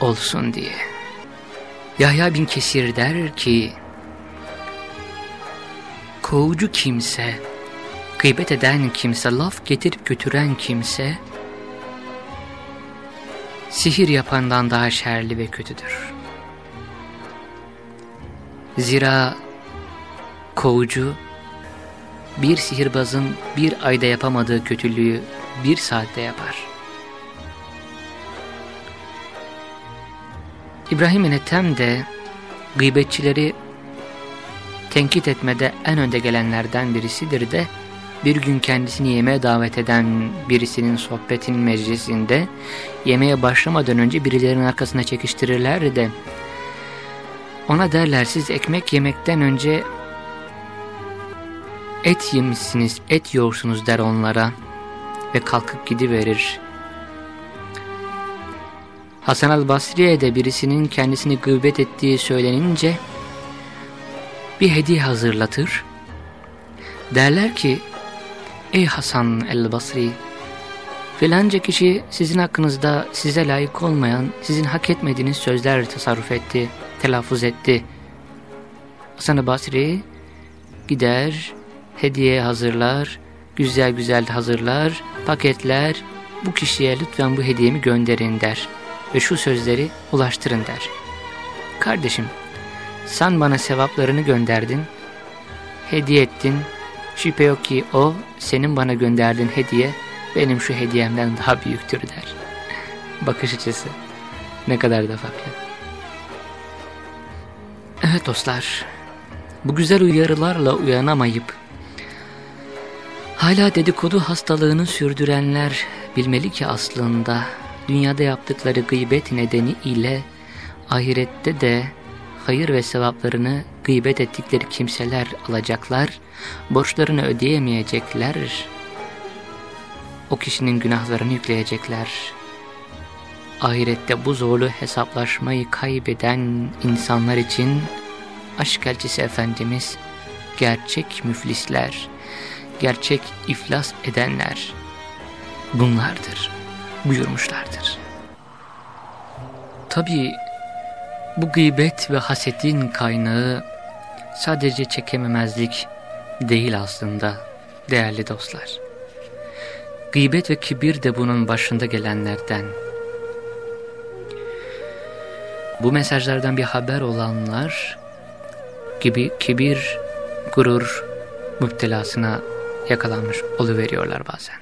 olsun diye. Yahya bin Kesir der ki, Kovucu kimse, gıybet eden kimse, laf getirip götüren kimse, sihir yapandan daha şerli ve kötüdür. Zira kovucu, bir sihirbazın bir ayda yapamadığı kötülüğü bir saatte yapar. İbrahim Ethem de gıybetçileri tenkit etmede en önde gelenlerden birisidir de bir gün kendisini yemeğe davet eden birisinin sohbetin meclisinde yemeğe başlamadan önce birilerinin arkasına çekiştirirler de ona derler siz ekmek yemekten önce et yemişsiniz, et yiyorsunuz der onlara ve kalkıp gidiverir. Hasan al-Basri'ye de birisinin kendisini gıybet ettiği söylenince bir hediye hazırlatır. Derler ki, ey Hasan el-Basri, filanca kişi sizin hakkınızda size layık olmayan, sizin hak etmediğiniz sözler tasarruf etti, telaffuz etti. Hasan el-Basri gider, hediye hazırlar, güzel güzel hazırlar, paketler, bu kişiye lütfen bu hediyemi gönderin der ve şu sözleri ulaştırın der. Kardeşim, sen bana sevaplarını gönderdin, hediye ettin, şüphe yok ki o senin bana gönderdiğin hediye benim şu hediyemden daha büyüktür der. (laughs) Bakış açısı ne kadar da farklı. Evet dostlar, bu güzel uyarılarla uyanamayıp hala dedikodu hastalığını sürdürenler bilmeli ki aslında dünyada yaptıkları gıybet nedeni ile ahirette de hayır ve sevaplarını gıybet ettikleri kimseler alacaklar, borçlarını ödeyemeyecekler, o kişinin günahlarını yükleyecekler. Ahirette bu zorlu hesaplaşmayı kaybeden insanlar için aşk elçisi Efendimiz gerçek müflisler, gerçek iflas edenler bunlardır buyurmuşlardır. Tabi bu gıybet ve hasetin kaynağı sadece çekememezlik değil aslında değerli dostlar. Gıybet ve kibir de bunun başında gelenlerden. Bu mesajlardan bir haber olanlar gibi kibir, gurur müptelasına yakalanmış oluveriyorlar bazen.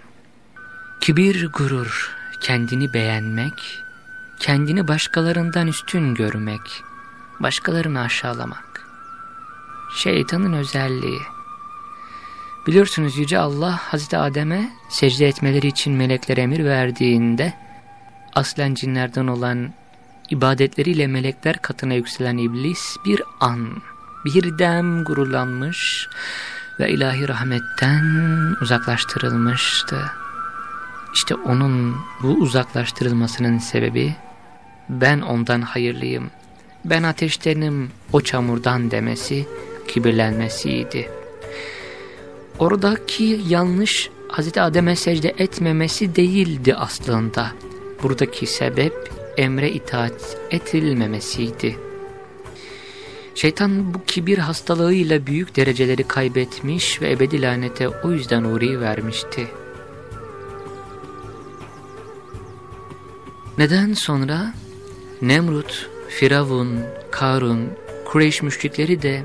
Kibir, gurur, kendini beğenmek, kendini başkalarından üstün görmek, başkalarını aşağılamak. Şeytanın özelliği. Biliyorsunuz Yüce Allah Hazreti Adem'e secde etmeleri için meleklere emir verdiğinde aslen cinlerden olan ibadetleriyle melekler katına yükselen iblis bir an, bir dem gururlanmış ve ilahi rahmetten uzaklaştırılmıştı. İşte onun bu uzaklaştırılmasının sebebi ben ondan hayırlıyım, ben ateştenim o çamurdan demesi, kibirlenmesiydi. Oradaki yanlış Hazreti Adem'e secde etmemesi değildi aslında. Buradaki sebep emre itaat edilmemesiydi. Şeytan bu kibir hastalığıyla büyük dereceleri kaybetmiş ve ebedi lanete o yüzden uğrayı vermişti. Neden sonra Nemrut, Firavun, Karun, Kureyş müşrikleri de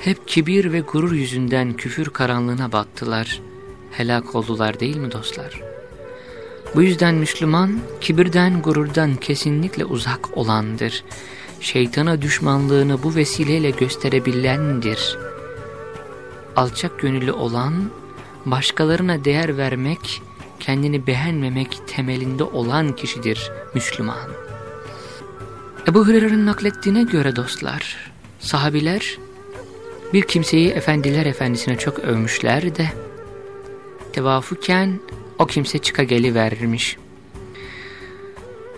hep kibir ve gurur yüzünden küfür karanlığına battılar, helak oldular değil mi dostlar? Bu yüzden Müslüman kibirden gururdan kesinlikle uzak olandır. Şeytana düşmanlığını bu vesileyle gösterebilendir. Alçak gönüllü olan başkalarına değer vermek kendini beğenmemek temelinde olan kişidir Müslüman. Ebu Hureyre'nin naklettiğine göre dostlar, sahabiler bir kimseyi efendiler efendisine çok övmüşler de tevafuken o kimse çıka gelivermiş.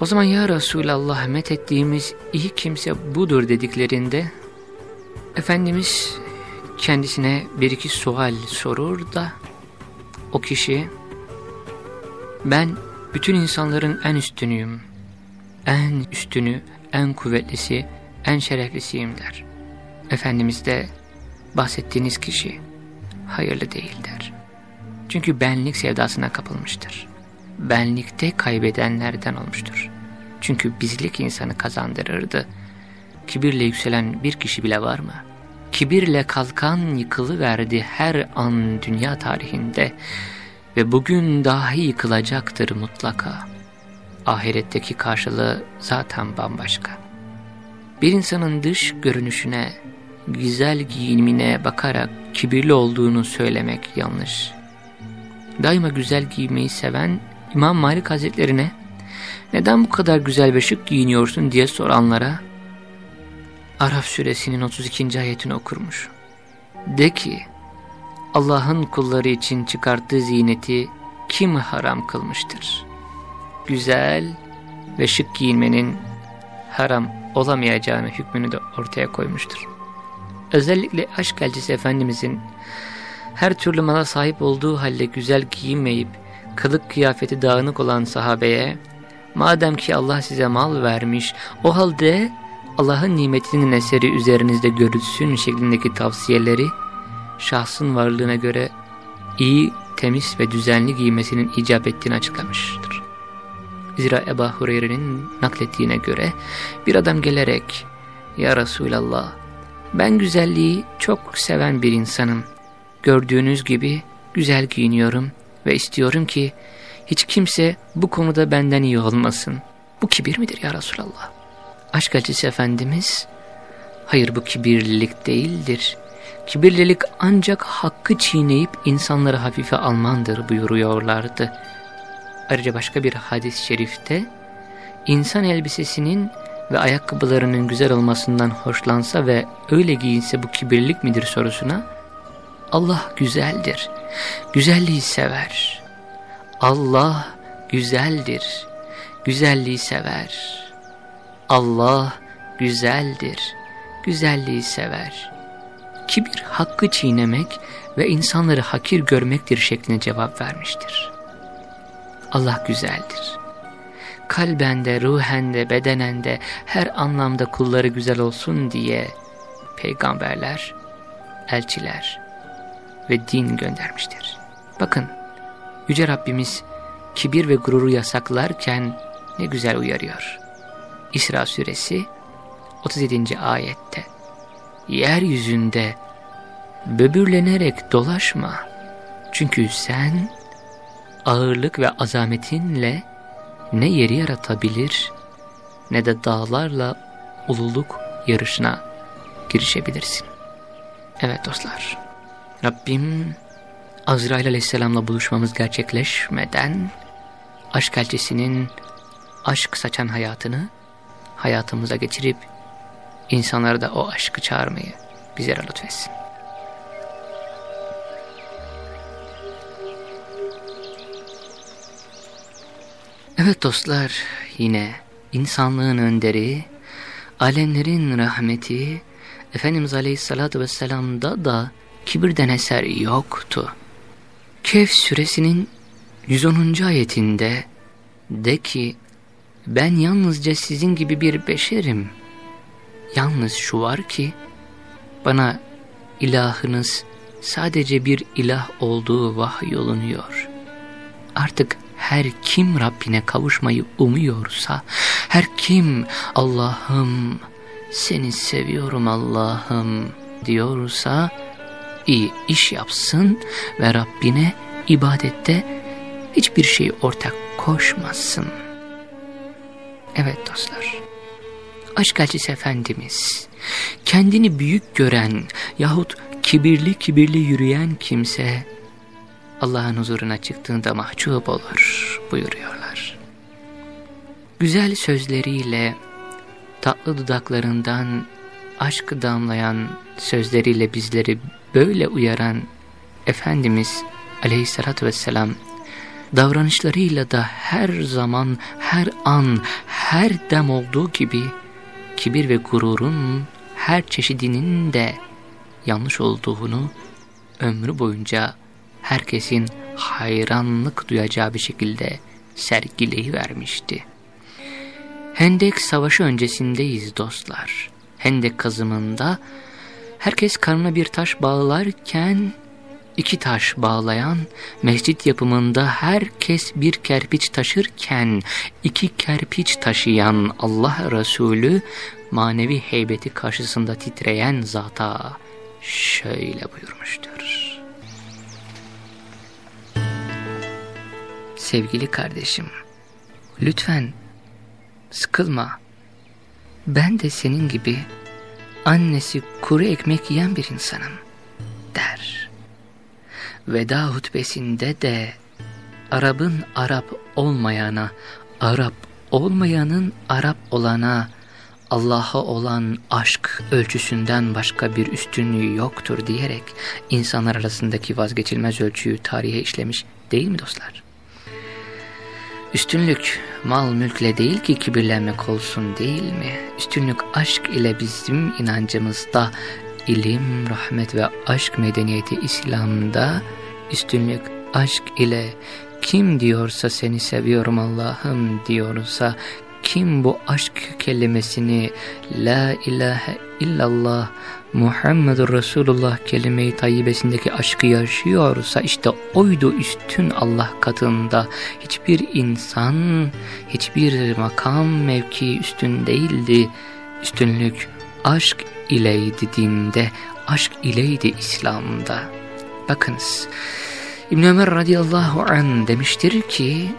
O zaman ya Resulallah met ettiğimiz iyi kimse budur dediklerinde Efendimiz kendisine bir iki sual sorur da o kişi ben bütün insanların en üstünüyüm, en üstünü, en kuvvetlisi, en şereflisiyim der. Efendimiz de bahsettiğiniz kişi hayırlı değil der. Çünkü benlik sevdasına kapılmıştır. Benlikte kaybedenlerden olmuştur. Çünkü bizlik insanı kazandırırdı. Kibirle yükselen bir kişi bile var mı? Kibirle kalkan yıkılıverdi her an dünya tarihinde ve bugün dahi yıkılacaktır mutlaka. Ahiretteki karşılığı zaten bambaşka. Bir insanın dış görünüşüne, güzel giyimine bakarak kibirli olduğunu söylemek yanlış. Daima güzel giymeyi seven İmam Malik Hazretlerine neden bu kadar güzel ve şık giyiniyorsun diye soranlara Araf suresinin 32. ayetini okurmuş. De ki Allah'ın kulları için çıkarttığı ziyneti kim haram kılmıştır? Güzel ve şık giyinmenin haram olamayacağını hükmünü de ortaya koymuştur. Özellikle aşk elçisi Efendimizin her türlü mala sahip olduğu halde güzel giyinmeyip kılık kıyafeti dağınık olan sahabeye madem ki Allah size mal vermiş o halde Allah'ın nimetinin eseri üzerinizde görülsün şeklindeki tavsiyeleri şahsın varlığına göre iyi, temiz ve düzenli giymesinin icap ettiğini açıklamıştır. Zira Ebu Hureyre'nin naklettiğine göre bir adam gelerek ''Ya Resulallah, ben güzelliği çok seven bir insanım. Gördüğünüz gibi güzel giyiniyorum ve istiyorum ki hiç kimse bu konuda benden iyi olmasın. Bu kibir midir ya Resulallah? Aşk elçisi Efendimiz, hayır bu kibirlilik değildir. Kibirlilik ancak hakkı çiğneyip insanları hafife almandır buyuruyorlardı. Ayrıca başka bir hadis-i şerifte, insan elbisesinin ve ayakkabılarının güzel olmasından hoşlansa ve öyle giyinse bu kibirlik midir sorusuna, Allah güzeldir, güzelliği sever. Allah güzeldir, güzelliği sever. Allah güzeldir, güzelliği sever. Kibir hakkı çiğnemek ve insanları hakir görmektir şeklinde cevap vermiştir. Allah güzeldir. Kalbende, ruhende, bedenende her anlamda kulları güzel olsun diye peygamberler, elçiler ve din göndermiştir. Bakın Yüce Rabbimiz kibir ve gururu yasaklarken ne güzel uyarıyor. İsra suresi 37. ayette Yeryüzünde böbürlenerek dolaşma. Çünkü sen ağırlık ve azametinle ne yeri yaratabilir ne de dağlarla ululuk yarışına girişebilirsin. Evet dostlar, Rabbim Azrail aleyhisselamla buluşmamız gerçekleşmeden aşk elçisinin aşk saçan hayatını hayatımıza geçirip insanlara da o aşkı çağırmayı bizlere lütfetsin. Evet dostlar yine insanlığın önderi, alemlerin rahmeti, Efendimiz Aleyhisselatü Vesselam'da da kibirden eser yoktu. Kehf suresinin 110. ayetinde de ki ben yalnızca sizin gibi bir beşerim. Yalnız şu var ki bana ilahınız sadece bir ilah olduğu vahyolunuyor. Artık her kim Rabbine kavuşmayı umuyorsa, her kim Allah'ım seni seviyorum Allah'ım diyorsa iyi iş yapsın ve Rabbine ibadette hiçbir şey ortak koşmasın. Evet dostlar, aşk elçisi Efendimiz, kendini büyük gören yahut kibirli kibirli yürüyen kimse, Allah'ın huzuruna çıktığında mahcup olur buyuruyorlar. Güzel sözleriyle, tatlı dudaklarından aşk damlayan sözleriyle bizleri böyle uyaran Efendimiz aleyhissalatü vesselam davranışlarıyla da her zaman, her an, her dem olduğu gibi kibir ve gururun her çeşidinin de yanlış olduğunu ömrü boyunca herkesin hayranlık duyacağı bir şekilde sergileyivermişti. Hendek savaşı öncesindeyiz dostlar. Hendek kazımında herkes karnına bir taş bağlarken iki taş bağlayan, mescit yapımında herkes bir kerpiç taşırken iki kerpiç taşıyan Allah Resulü manevi heybeti karşısında titreyen zata şöyle buyurmuştur. Sevgili kardeşim, lütfen sıkılma. Ben de senin gibi annesi kuru ekmek yiyen bir insanım der. Veda hutbesinde de Arap'ın Arap olmayana, Arap olmayanın Arap olana, Allah'a olan aşk ölçüsünden başka bir üstünlüğü yoktur diyerek insanlar arasındaki vazgeçilmez ölçüyü tarihe işlemiş değil mi dostlar? Üstünlük mal mülkle değil ki kibirlenmek olsun değil mi? Üstünlük aşk ile bizim inancımızda ilim, rahmet ve aşk medeniyeti İslam'da üstünlük aşk ile kim diyorsa seni seviyorum Allah'ım diyorsa kim bu aşk kelimesini La ilahe illallah Muhammedur Resulullah kelime-i tayyibesindeki aşkı yaşıyorsa işte oydu üstün Allah katında. Hiçbir insan, hiçbir makam mevki üstün değildi. Üstünlük aşk ileydi dinde, aşk ileydi İslam'da. Bakınız, İbn Ömer radıyallahu an demiştir ki,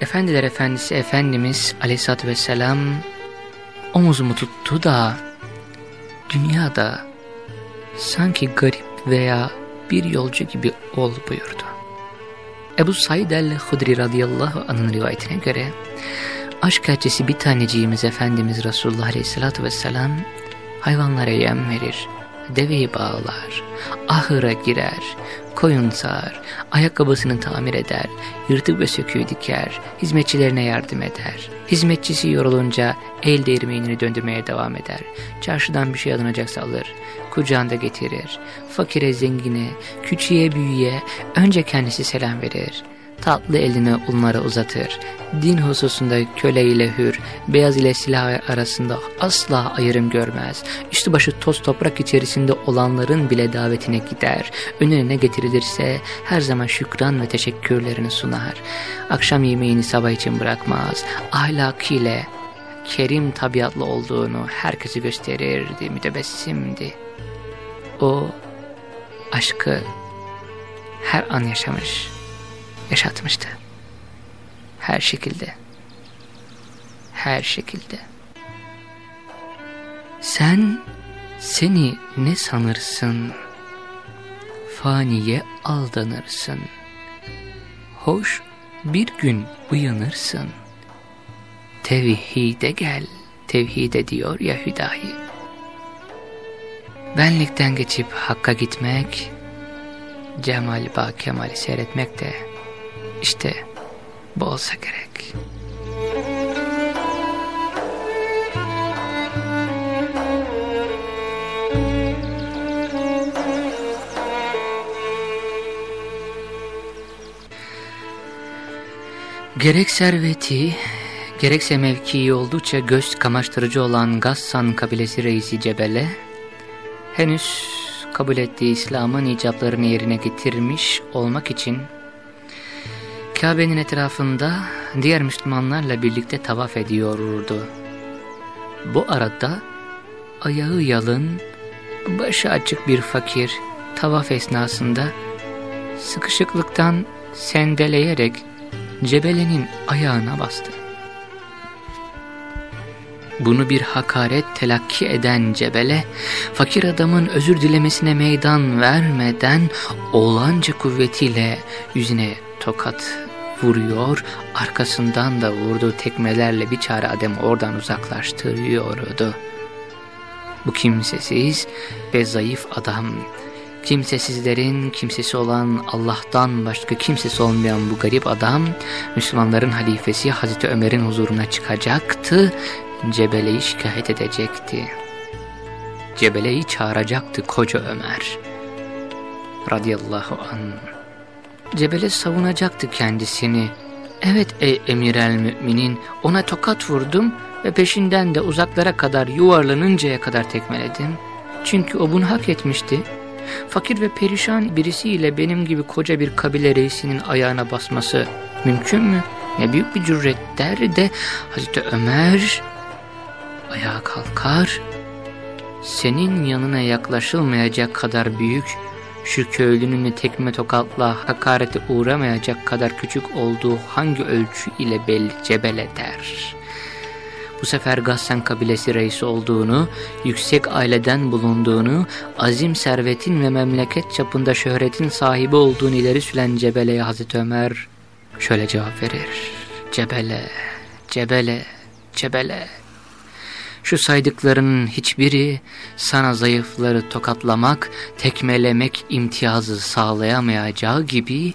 Efendiler Efendisi Efendimiz aleyhissalatü vesselam omuzumu tuttu da dünyada sanki garip veya bir yolcu gibi ol buyurdu. Ebu Said el-Hudri radıyallahu anh'ın rivayetine göre aşk elçisi bir taneciğimiz Efendimiz Resulullah aleyhissalatü vesselam hayvanlara yem verir, deveyi bağlar, ahıra girer, koyun sağar, ayakkabısını tamir eder, yırtık ve söküğü diker, hizmetçilerine yardım eder. Hizmetçisi yorulunca el değirmenini döndürmeye devam eder. Çarşıdan bir şey alınacaksa alır, kucağında getirir. Fakire, zengine, küçüğe, büyüğe önce kendisi selam verir tatlı elini onlara uzatır. Din hususunda köle ile hür, beyaz ile silah arasında asla ayrım görmez. Üstü başı toz toprak içerisinde olanların bile davetine gider. Önüne ne getirilirse her zaman şükran ve teşekkürlerini sunar. Akşam yemeğini sabah için bırakmaz. Ahlakıyla kerim tabiatlı olduğunu herkese gösterirdi, mütebessimdi. O aşkı her an yaşamış yaşatmıştı. Her şekilde. Her şekilde. Sen seni ne sanırsın? Faniye aldanırsın. Hoş bir gün uyanırsın. Tevhide gel, tevhide diyor ya Hüdayi. Benlikten geçip Hakk'a gitmek, Cemal-i Ba Kemal'i seyretmek de işte bu olsa gerek. Gerek serveti, gerekse mevkii oldukça göz kamaştırıcı olan Gassan kabilesi reisi Cebele, henüz kabul ettiği İslam'ın icablarını yerine getirmiş olmak için Kabe'nin etrafında diğer Müslümanlarla birlikte tavaf ediyordu. Bu arada ayağı yalın, başı açık bir fakir tavaf esnasında sıkışıklıktan sendeleyerek Cebele'nin ayağına bastı. Bunu bir hakaret telakki eden Cebele, fakir adamın özür dilemesine meydan vermeden oğlanca kuvvetiyle yüzüne tokat vuruyor, arkasından da vurduğu tekmelerle bir çare adamı oradan uzaklaştırıyordu. Bu kimsesiz ve zayıf adam, kimsesizlerin kimsesi olan Allah'tan başka kimsesi olmayan bu garip adam, Müslümanların halifesi Hazreti Ömer'in huzuruna çıkacaktı, Cebele'yi şikayet edecekti. Cebele'yi çağıracaktı koca Ömer. Radiyallahu anh. Cebele savunacaktı kendisini. Evet ey emir el müminin ona tokat vurdum ve peşinden de uzaklara kadar yuvarlanıncaya kadar tekmeledim. Çünkü o bunu hak etmişti. Fakir ve perişan birisiyle benim gibi koca bir kabile reisinin ayağına basması mümkün mü? Ne büyük bir cüret der de Hazreti Ömer ayağa kalkar. Senin yanına yaklaşılmayacak kadar büyük şu köylünün tekme tokatla hakarete uğramayacak kadar küçük olduğu hangi ölçü ile belli cebele der. Bu sefer Gassan kabilesi reisi olduğunu, yüksek aileden bulunduğunu, azim servetin ve memleket çapında şöhretin sahibi olduğunu ileri süren Cebele'ye Hazreti Ömer şöyle cevap verir. Cebele, Cebele, Cebele. Şu saydıklarının hiçbiri sana zayıfları tokatlamak, tekmelemek imtiyazı sağlayamayacağı gibi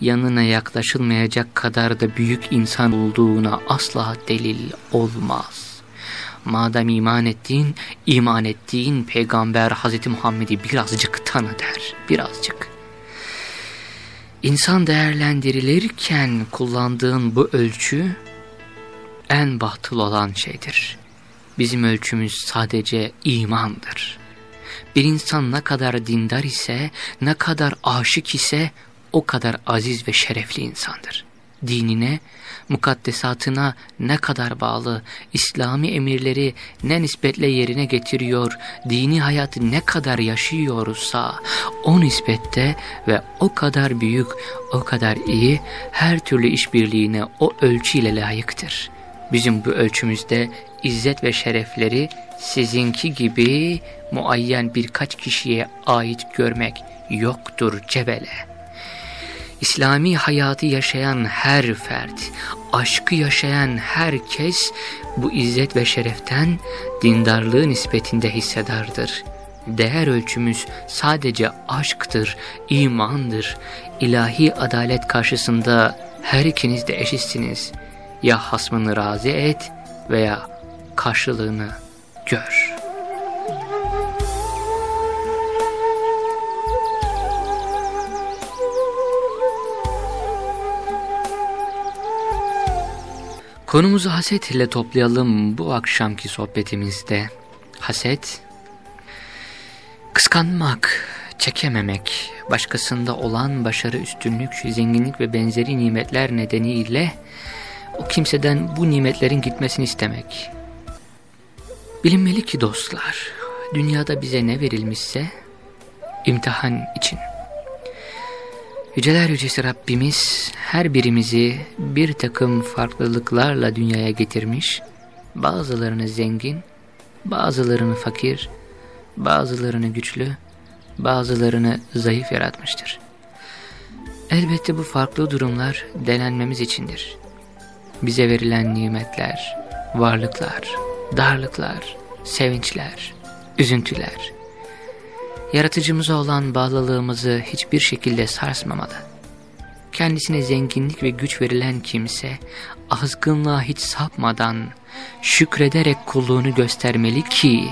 yanına yaklaşılmayacak kadar da büyük insan olduğuna asla delil olmaz. Madem iman ettiğin, iman ettiğin peygamber Hz. Muhammed'i birazcık tanı der, birazcık. İnsan değerlendirilirken kullandığın bu ölçü en batıl olan şeydir. Bizim ölçümüz sadece imandır. Bir insan ne kadar dindar ise, ne kadar aşık ise o kadar aziz ve şerefli insandır. Dinine, mukaddesatına ne kadar bağlı, İslami emirleri ne nispetle yerine getiriyor, dini hayatı ne kadar yaşıyorsa o nispette ve o kadar büyük, o kadar iyi her türlü işbirliğine o ölçüyle layıktır. Bizim bu ölçümüzde izzet ve şerefleri sizinki gibi muayyen birkaç kişiye ait görmek yoktur cebele. İslami hayatı yaşayan her fert, aşkı yaşayan herkes bu izzet ve şereften dindarlığı nispetinde hissedardır. Değer ölçümüz sadece aşktır, imandır. İlahi adalet karşısında her ikiniz de eşitsiniz. Ya hasmını razı et veya karşılığını gör. Konumuzu haset ile toplayalım bu akşamki sohbetimizde. Haset, kıskanmak, çekememek, başkasında olan başarı, üstünlük, zenginlik ve benzeri nimetler nedeniyle o kimseden bu nimetlerin gitmesini istemek. Bilinmeli ki dostlar, dünyada bize ne verilmişse imtihan için. Yüceler Yücesi Rabbimiz her birimizi bir takım farklılıklarla dünyaya getirmiş, bazılarını zengin, bazılarını fakir, bazılarını güçlü, bazılarını zayıf yaratmıştır. Elbette bu farklı durumlar denenmemiz içindir. Bize verilen nimetler, varlıklar, darlıklar, sevinçler, üzüntüler, yaratıcımıza olan bağlılığımızı hiçbir şekilde sarsmamalı. Kendisine zenginlik ve güç verilen kimse, azgınlığa hiç sapmadan, şükrederek kulluğunu göstermeli ki,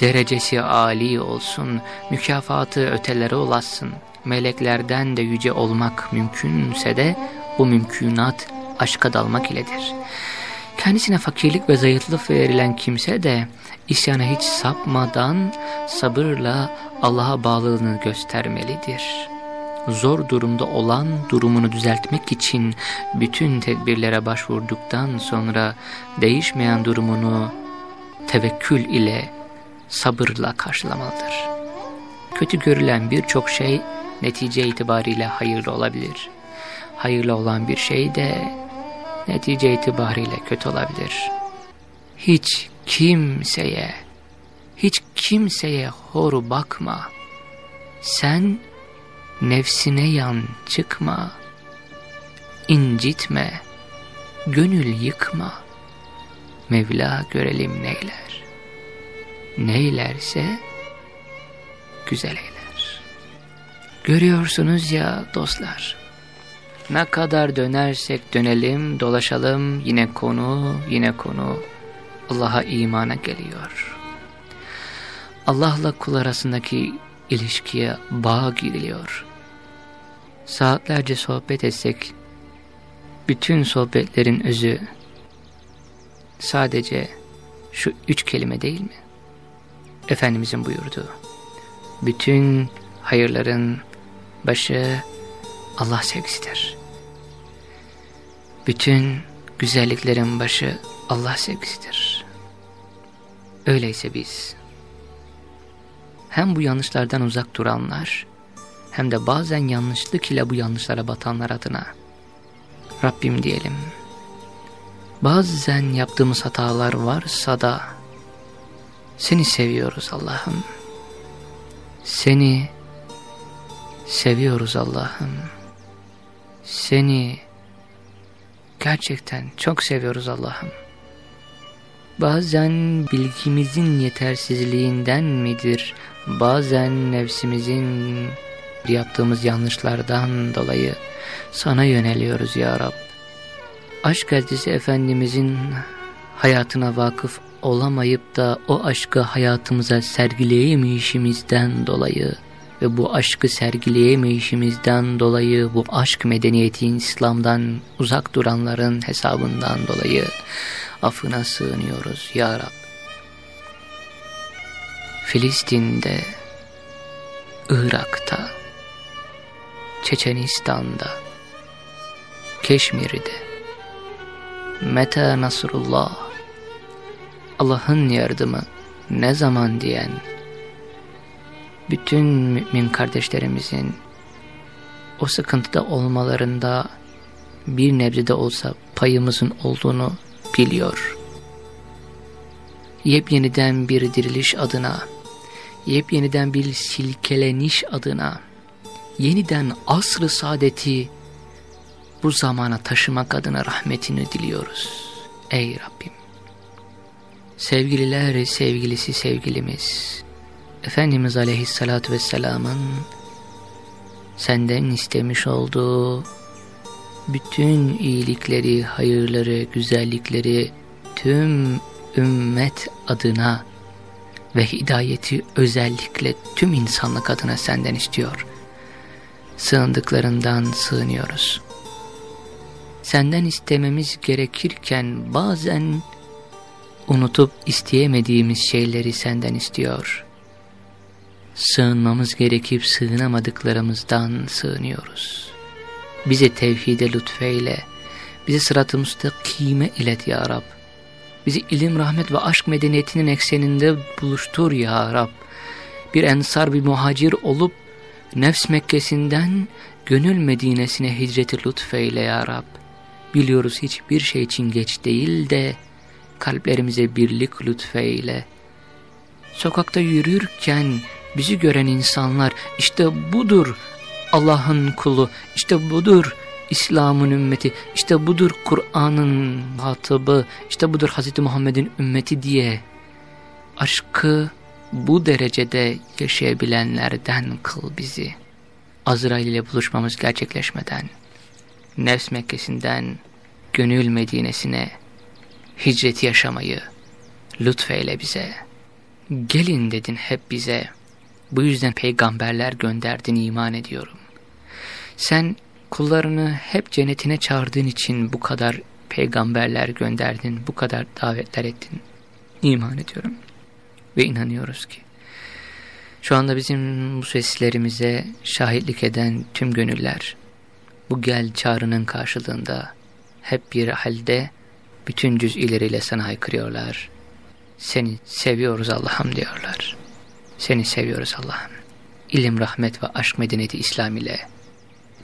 derecesi âli olsun, mükafatı ötelere ulaşsın, meleklerden de yüce olmak mümkünse de, bu mümkünat aşka dalmak iledir. Kendisine fakirlik ve zayıflık verilen kimse de isyana hiç sapmadan sabırla Allah'a bağlılığını göstermelidir. Zor durumda olan durumunu düzeltmek için bütün tedbirlere başvurduktan sonra değişmeyen durumunu tevekkül ile sabırla karşılamalıdır. Kötü görülen birçok şey netice itibariyle hayırlı olabilir. Hayırlı olan bir şey de netice itibariyle kötü olabilir. hiç kimseye, hiç kimseye hor bakma. Sen nefsine yan çıkma. incitme, gönül yıkma. Mevla görelim neyler. Neylerse güzel eyler. Görüyorsunuz ya dostlar. Ne kadar dönersek dönelim, dolaşalım yine konu, yine konu Allah'a imana geliyor. Allah'la kul arasındaki ilişkiye bağ giriliyor. Saatlerce sohbet etsek, bütün sohbetlerin özü sadece şu üç kelime değil mi? Efendimizin buyurduğu. Bütün hayırların başı Allah sevgisidir. Bütün güzelliklerin başı Allah sevgisidir. Öyleyse biz hem bu yanlışlardan uzak duranlar hem de bazen yanlışlık ile bu yanlışlara batanlar adına Rabbim diyelim. Bazen yaptığımız hatalar varsa da seni seviyoruz Allah'ım. Seni seviyoruz Allah'ım. Seni gerçekten çok seviyoruz Allah'ım. Bazen bilgimizin yetersizliğinden midir? Bazen nefsimizin yaptığımız yanlışlardan dolayı sana yöneliyoruz ya Rab. Aşk elçisi Efendimizin hayatına vakıf olamayıp da o aşkı hayatımıza sergileyemeyişimizden dolayı ve bu aşkı sergileyemeyişimizden dolayı bu aşk medeniyeti İslam'dan uzak duranların hesabından dolayı affına sığınıyoruz ya Rab. Filistin'de, Irak'ta, Çeçenistan'da, Keşmir'de, Meta Nasrullah, Allah'ın yardımı ne zaman diyen, bütün mümin kardeşlerimizin o sıkıntıda olmalarında bir nebzede olsa payımızın olduğunu biliyor. Yepyeniden bir diriliş adına, yepyeniden bir silkeleniş adına, yeniden asr-ı saadeti bu zamana taşımak adına rahmetini diliyoruz. Ey Rabbim! Sevgililer sevgilisi sevgilimiz, Efendimiz Aleyhisselatü Vesselam'ın senden istemiş olduğu bütün iyilikleri, hayırları, güzellikleri tüm ümmet adına ve hidayeti özellikle tüm insanlık adına senden istiyor. Sığındıklarından sığınıyoruz. Senden istememiz gerekirken bazen unutup isteyemediğimiz şeyleri senden istiyor. Sığınmamız gerekip sığınamadıklarımızdan sığınıyoruz. Bize tevhide lütfeyle, bizi sırat-ı müstakime ilet ya Rab. Bizi ilim, rahmet ve aşk medeniyetinin ekseninde buluştur ya Rab. Bir ensar, bir muhacir olup nefs Mekke'sinden gönül Medine'sine hicreti lütfeyle ya Rab. Biliyoruz hiçbir şey için geç değil de kalplerimize birlik lütfeyle. Sokakta yürürken bizi gören insanlar işte budur Allah'ın kulu, işte budur İslam'ın ümmeti, işte budur Kur'an'ın hatabı, işte budur Hz. Muhammed'in ümmeti diye aşkı bu derecede yaşayabilenlerden kıl bizi. Azrail ile buluşmamız gerçekleşmeden, nefs Mekke'sinden gönül Medine'sine hicreti yaşamayı lütfeyle bize. Gelin dedin hep bize. Bu yüzden peygamberler gönderdin iman ediyorum. Sen kullarını hep cennetine çağırdığın için bu kadar peygamberler gönderdin, bu kadar davetler ettin. İman ediyorum ve inanıyoruz ki şu anda bizim bu seslerimize şahitlik eden tüm gönüller bu gel çağrının karşılığında hep bir halde bütün cüz ileriyle sana haykırıyorlar. Seni seviyoruz Allah'ım diyorlar. Seni seviyoruz Allah'ım. İlim, rahmet ve aşk medeniyeti İslam ile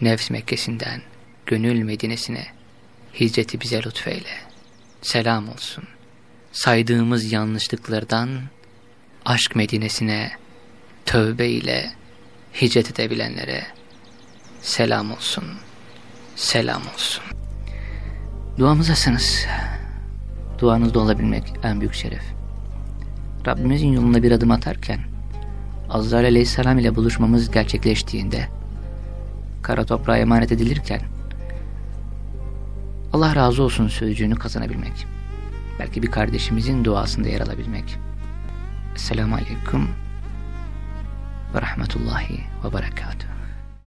nefs Mekke'sinden gönül Medine'sine hicreti bize lütfeyle. Selam olsun. saydığımız yanlışlıklardan aşk medinesine tövbe ile hicret edebilenlere selam olsun, selam olsun. Duamızdasınız. Duanızda olabilmek en büyük şeref. Rabbimizin yoluna bir adım atarken, Azrail aleyhisselam ile buluşmamız gerçekleştiğinde, kara toprağa emanet edilirken, Allah razı olsun sözcüğünü kazanabilmek. Belki bir kardeşimizin duasında yer alabilmek. Esselamu Aleyküm ve Rahmetullahi ve Berekatuhu.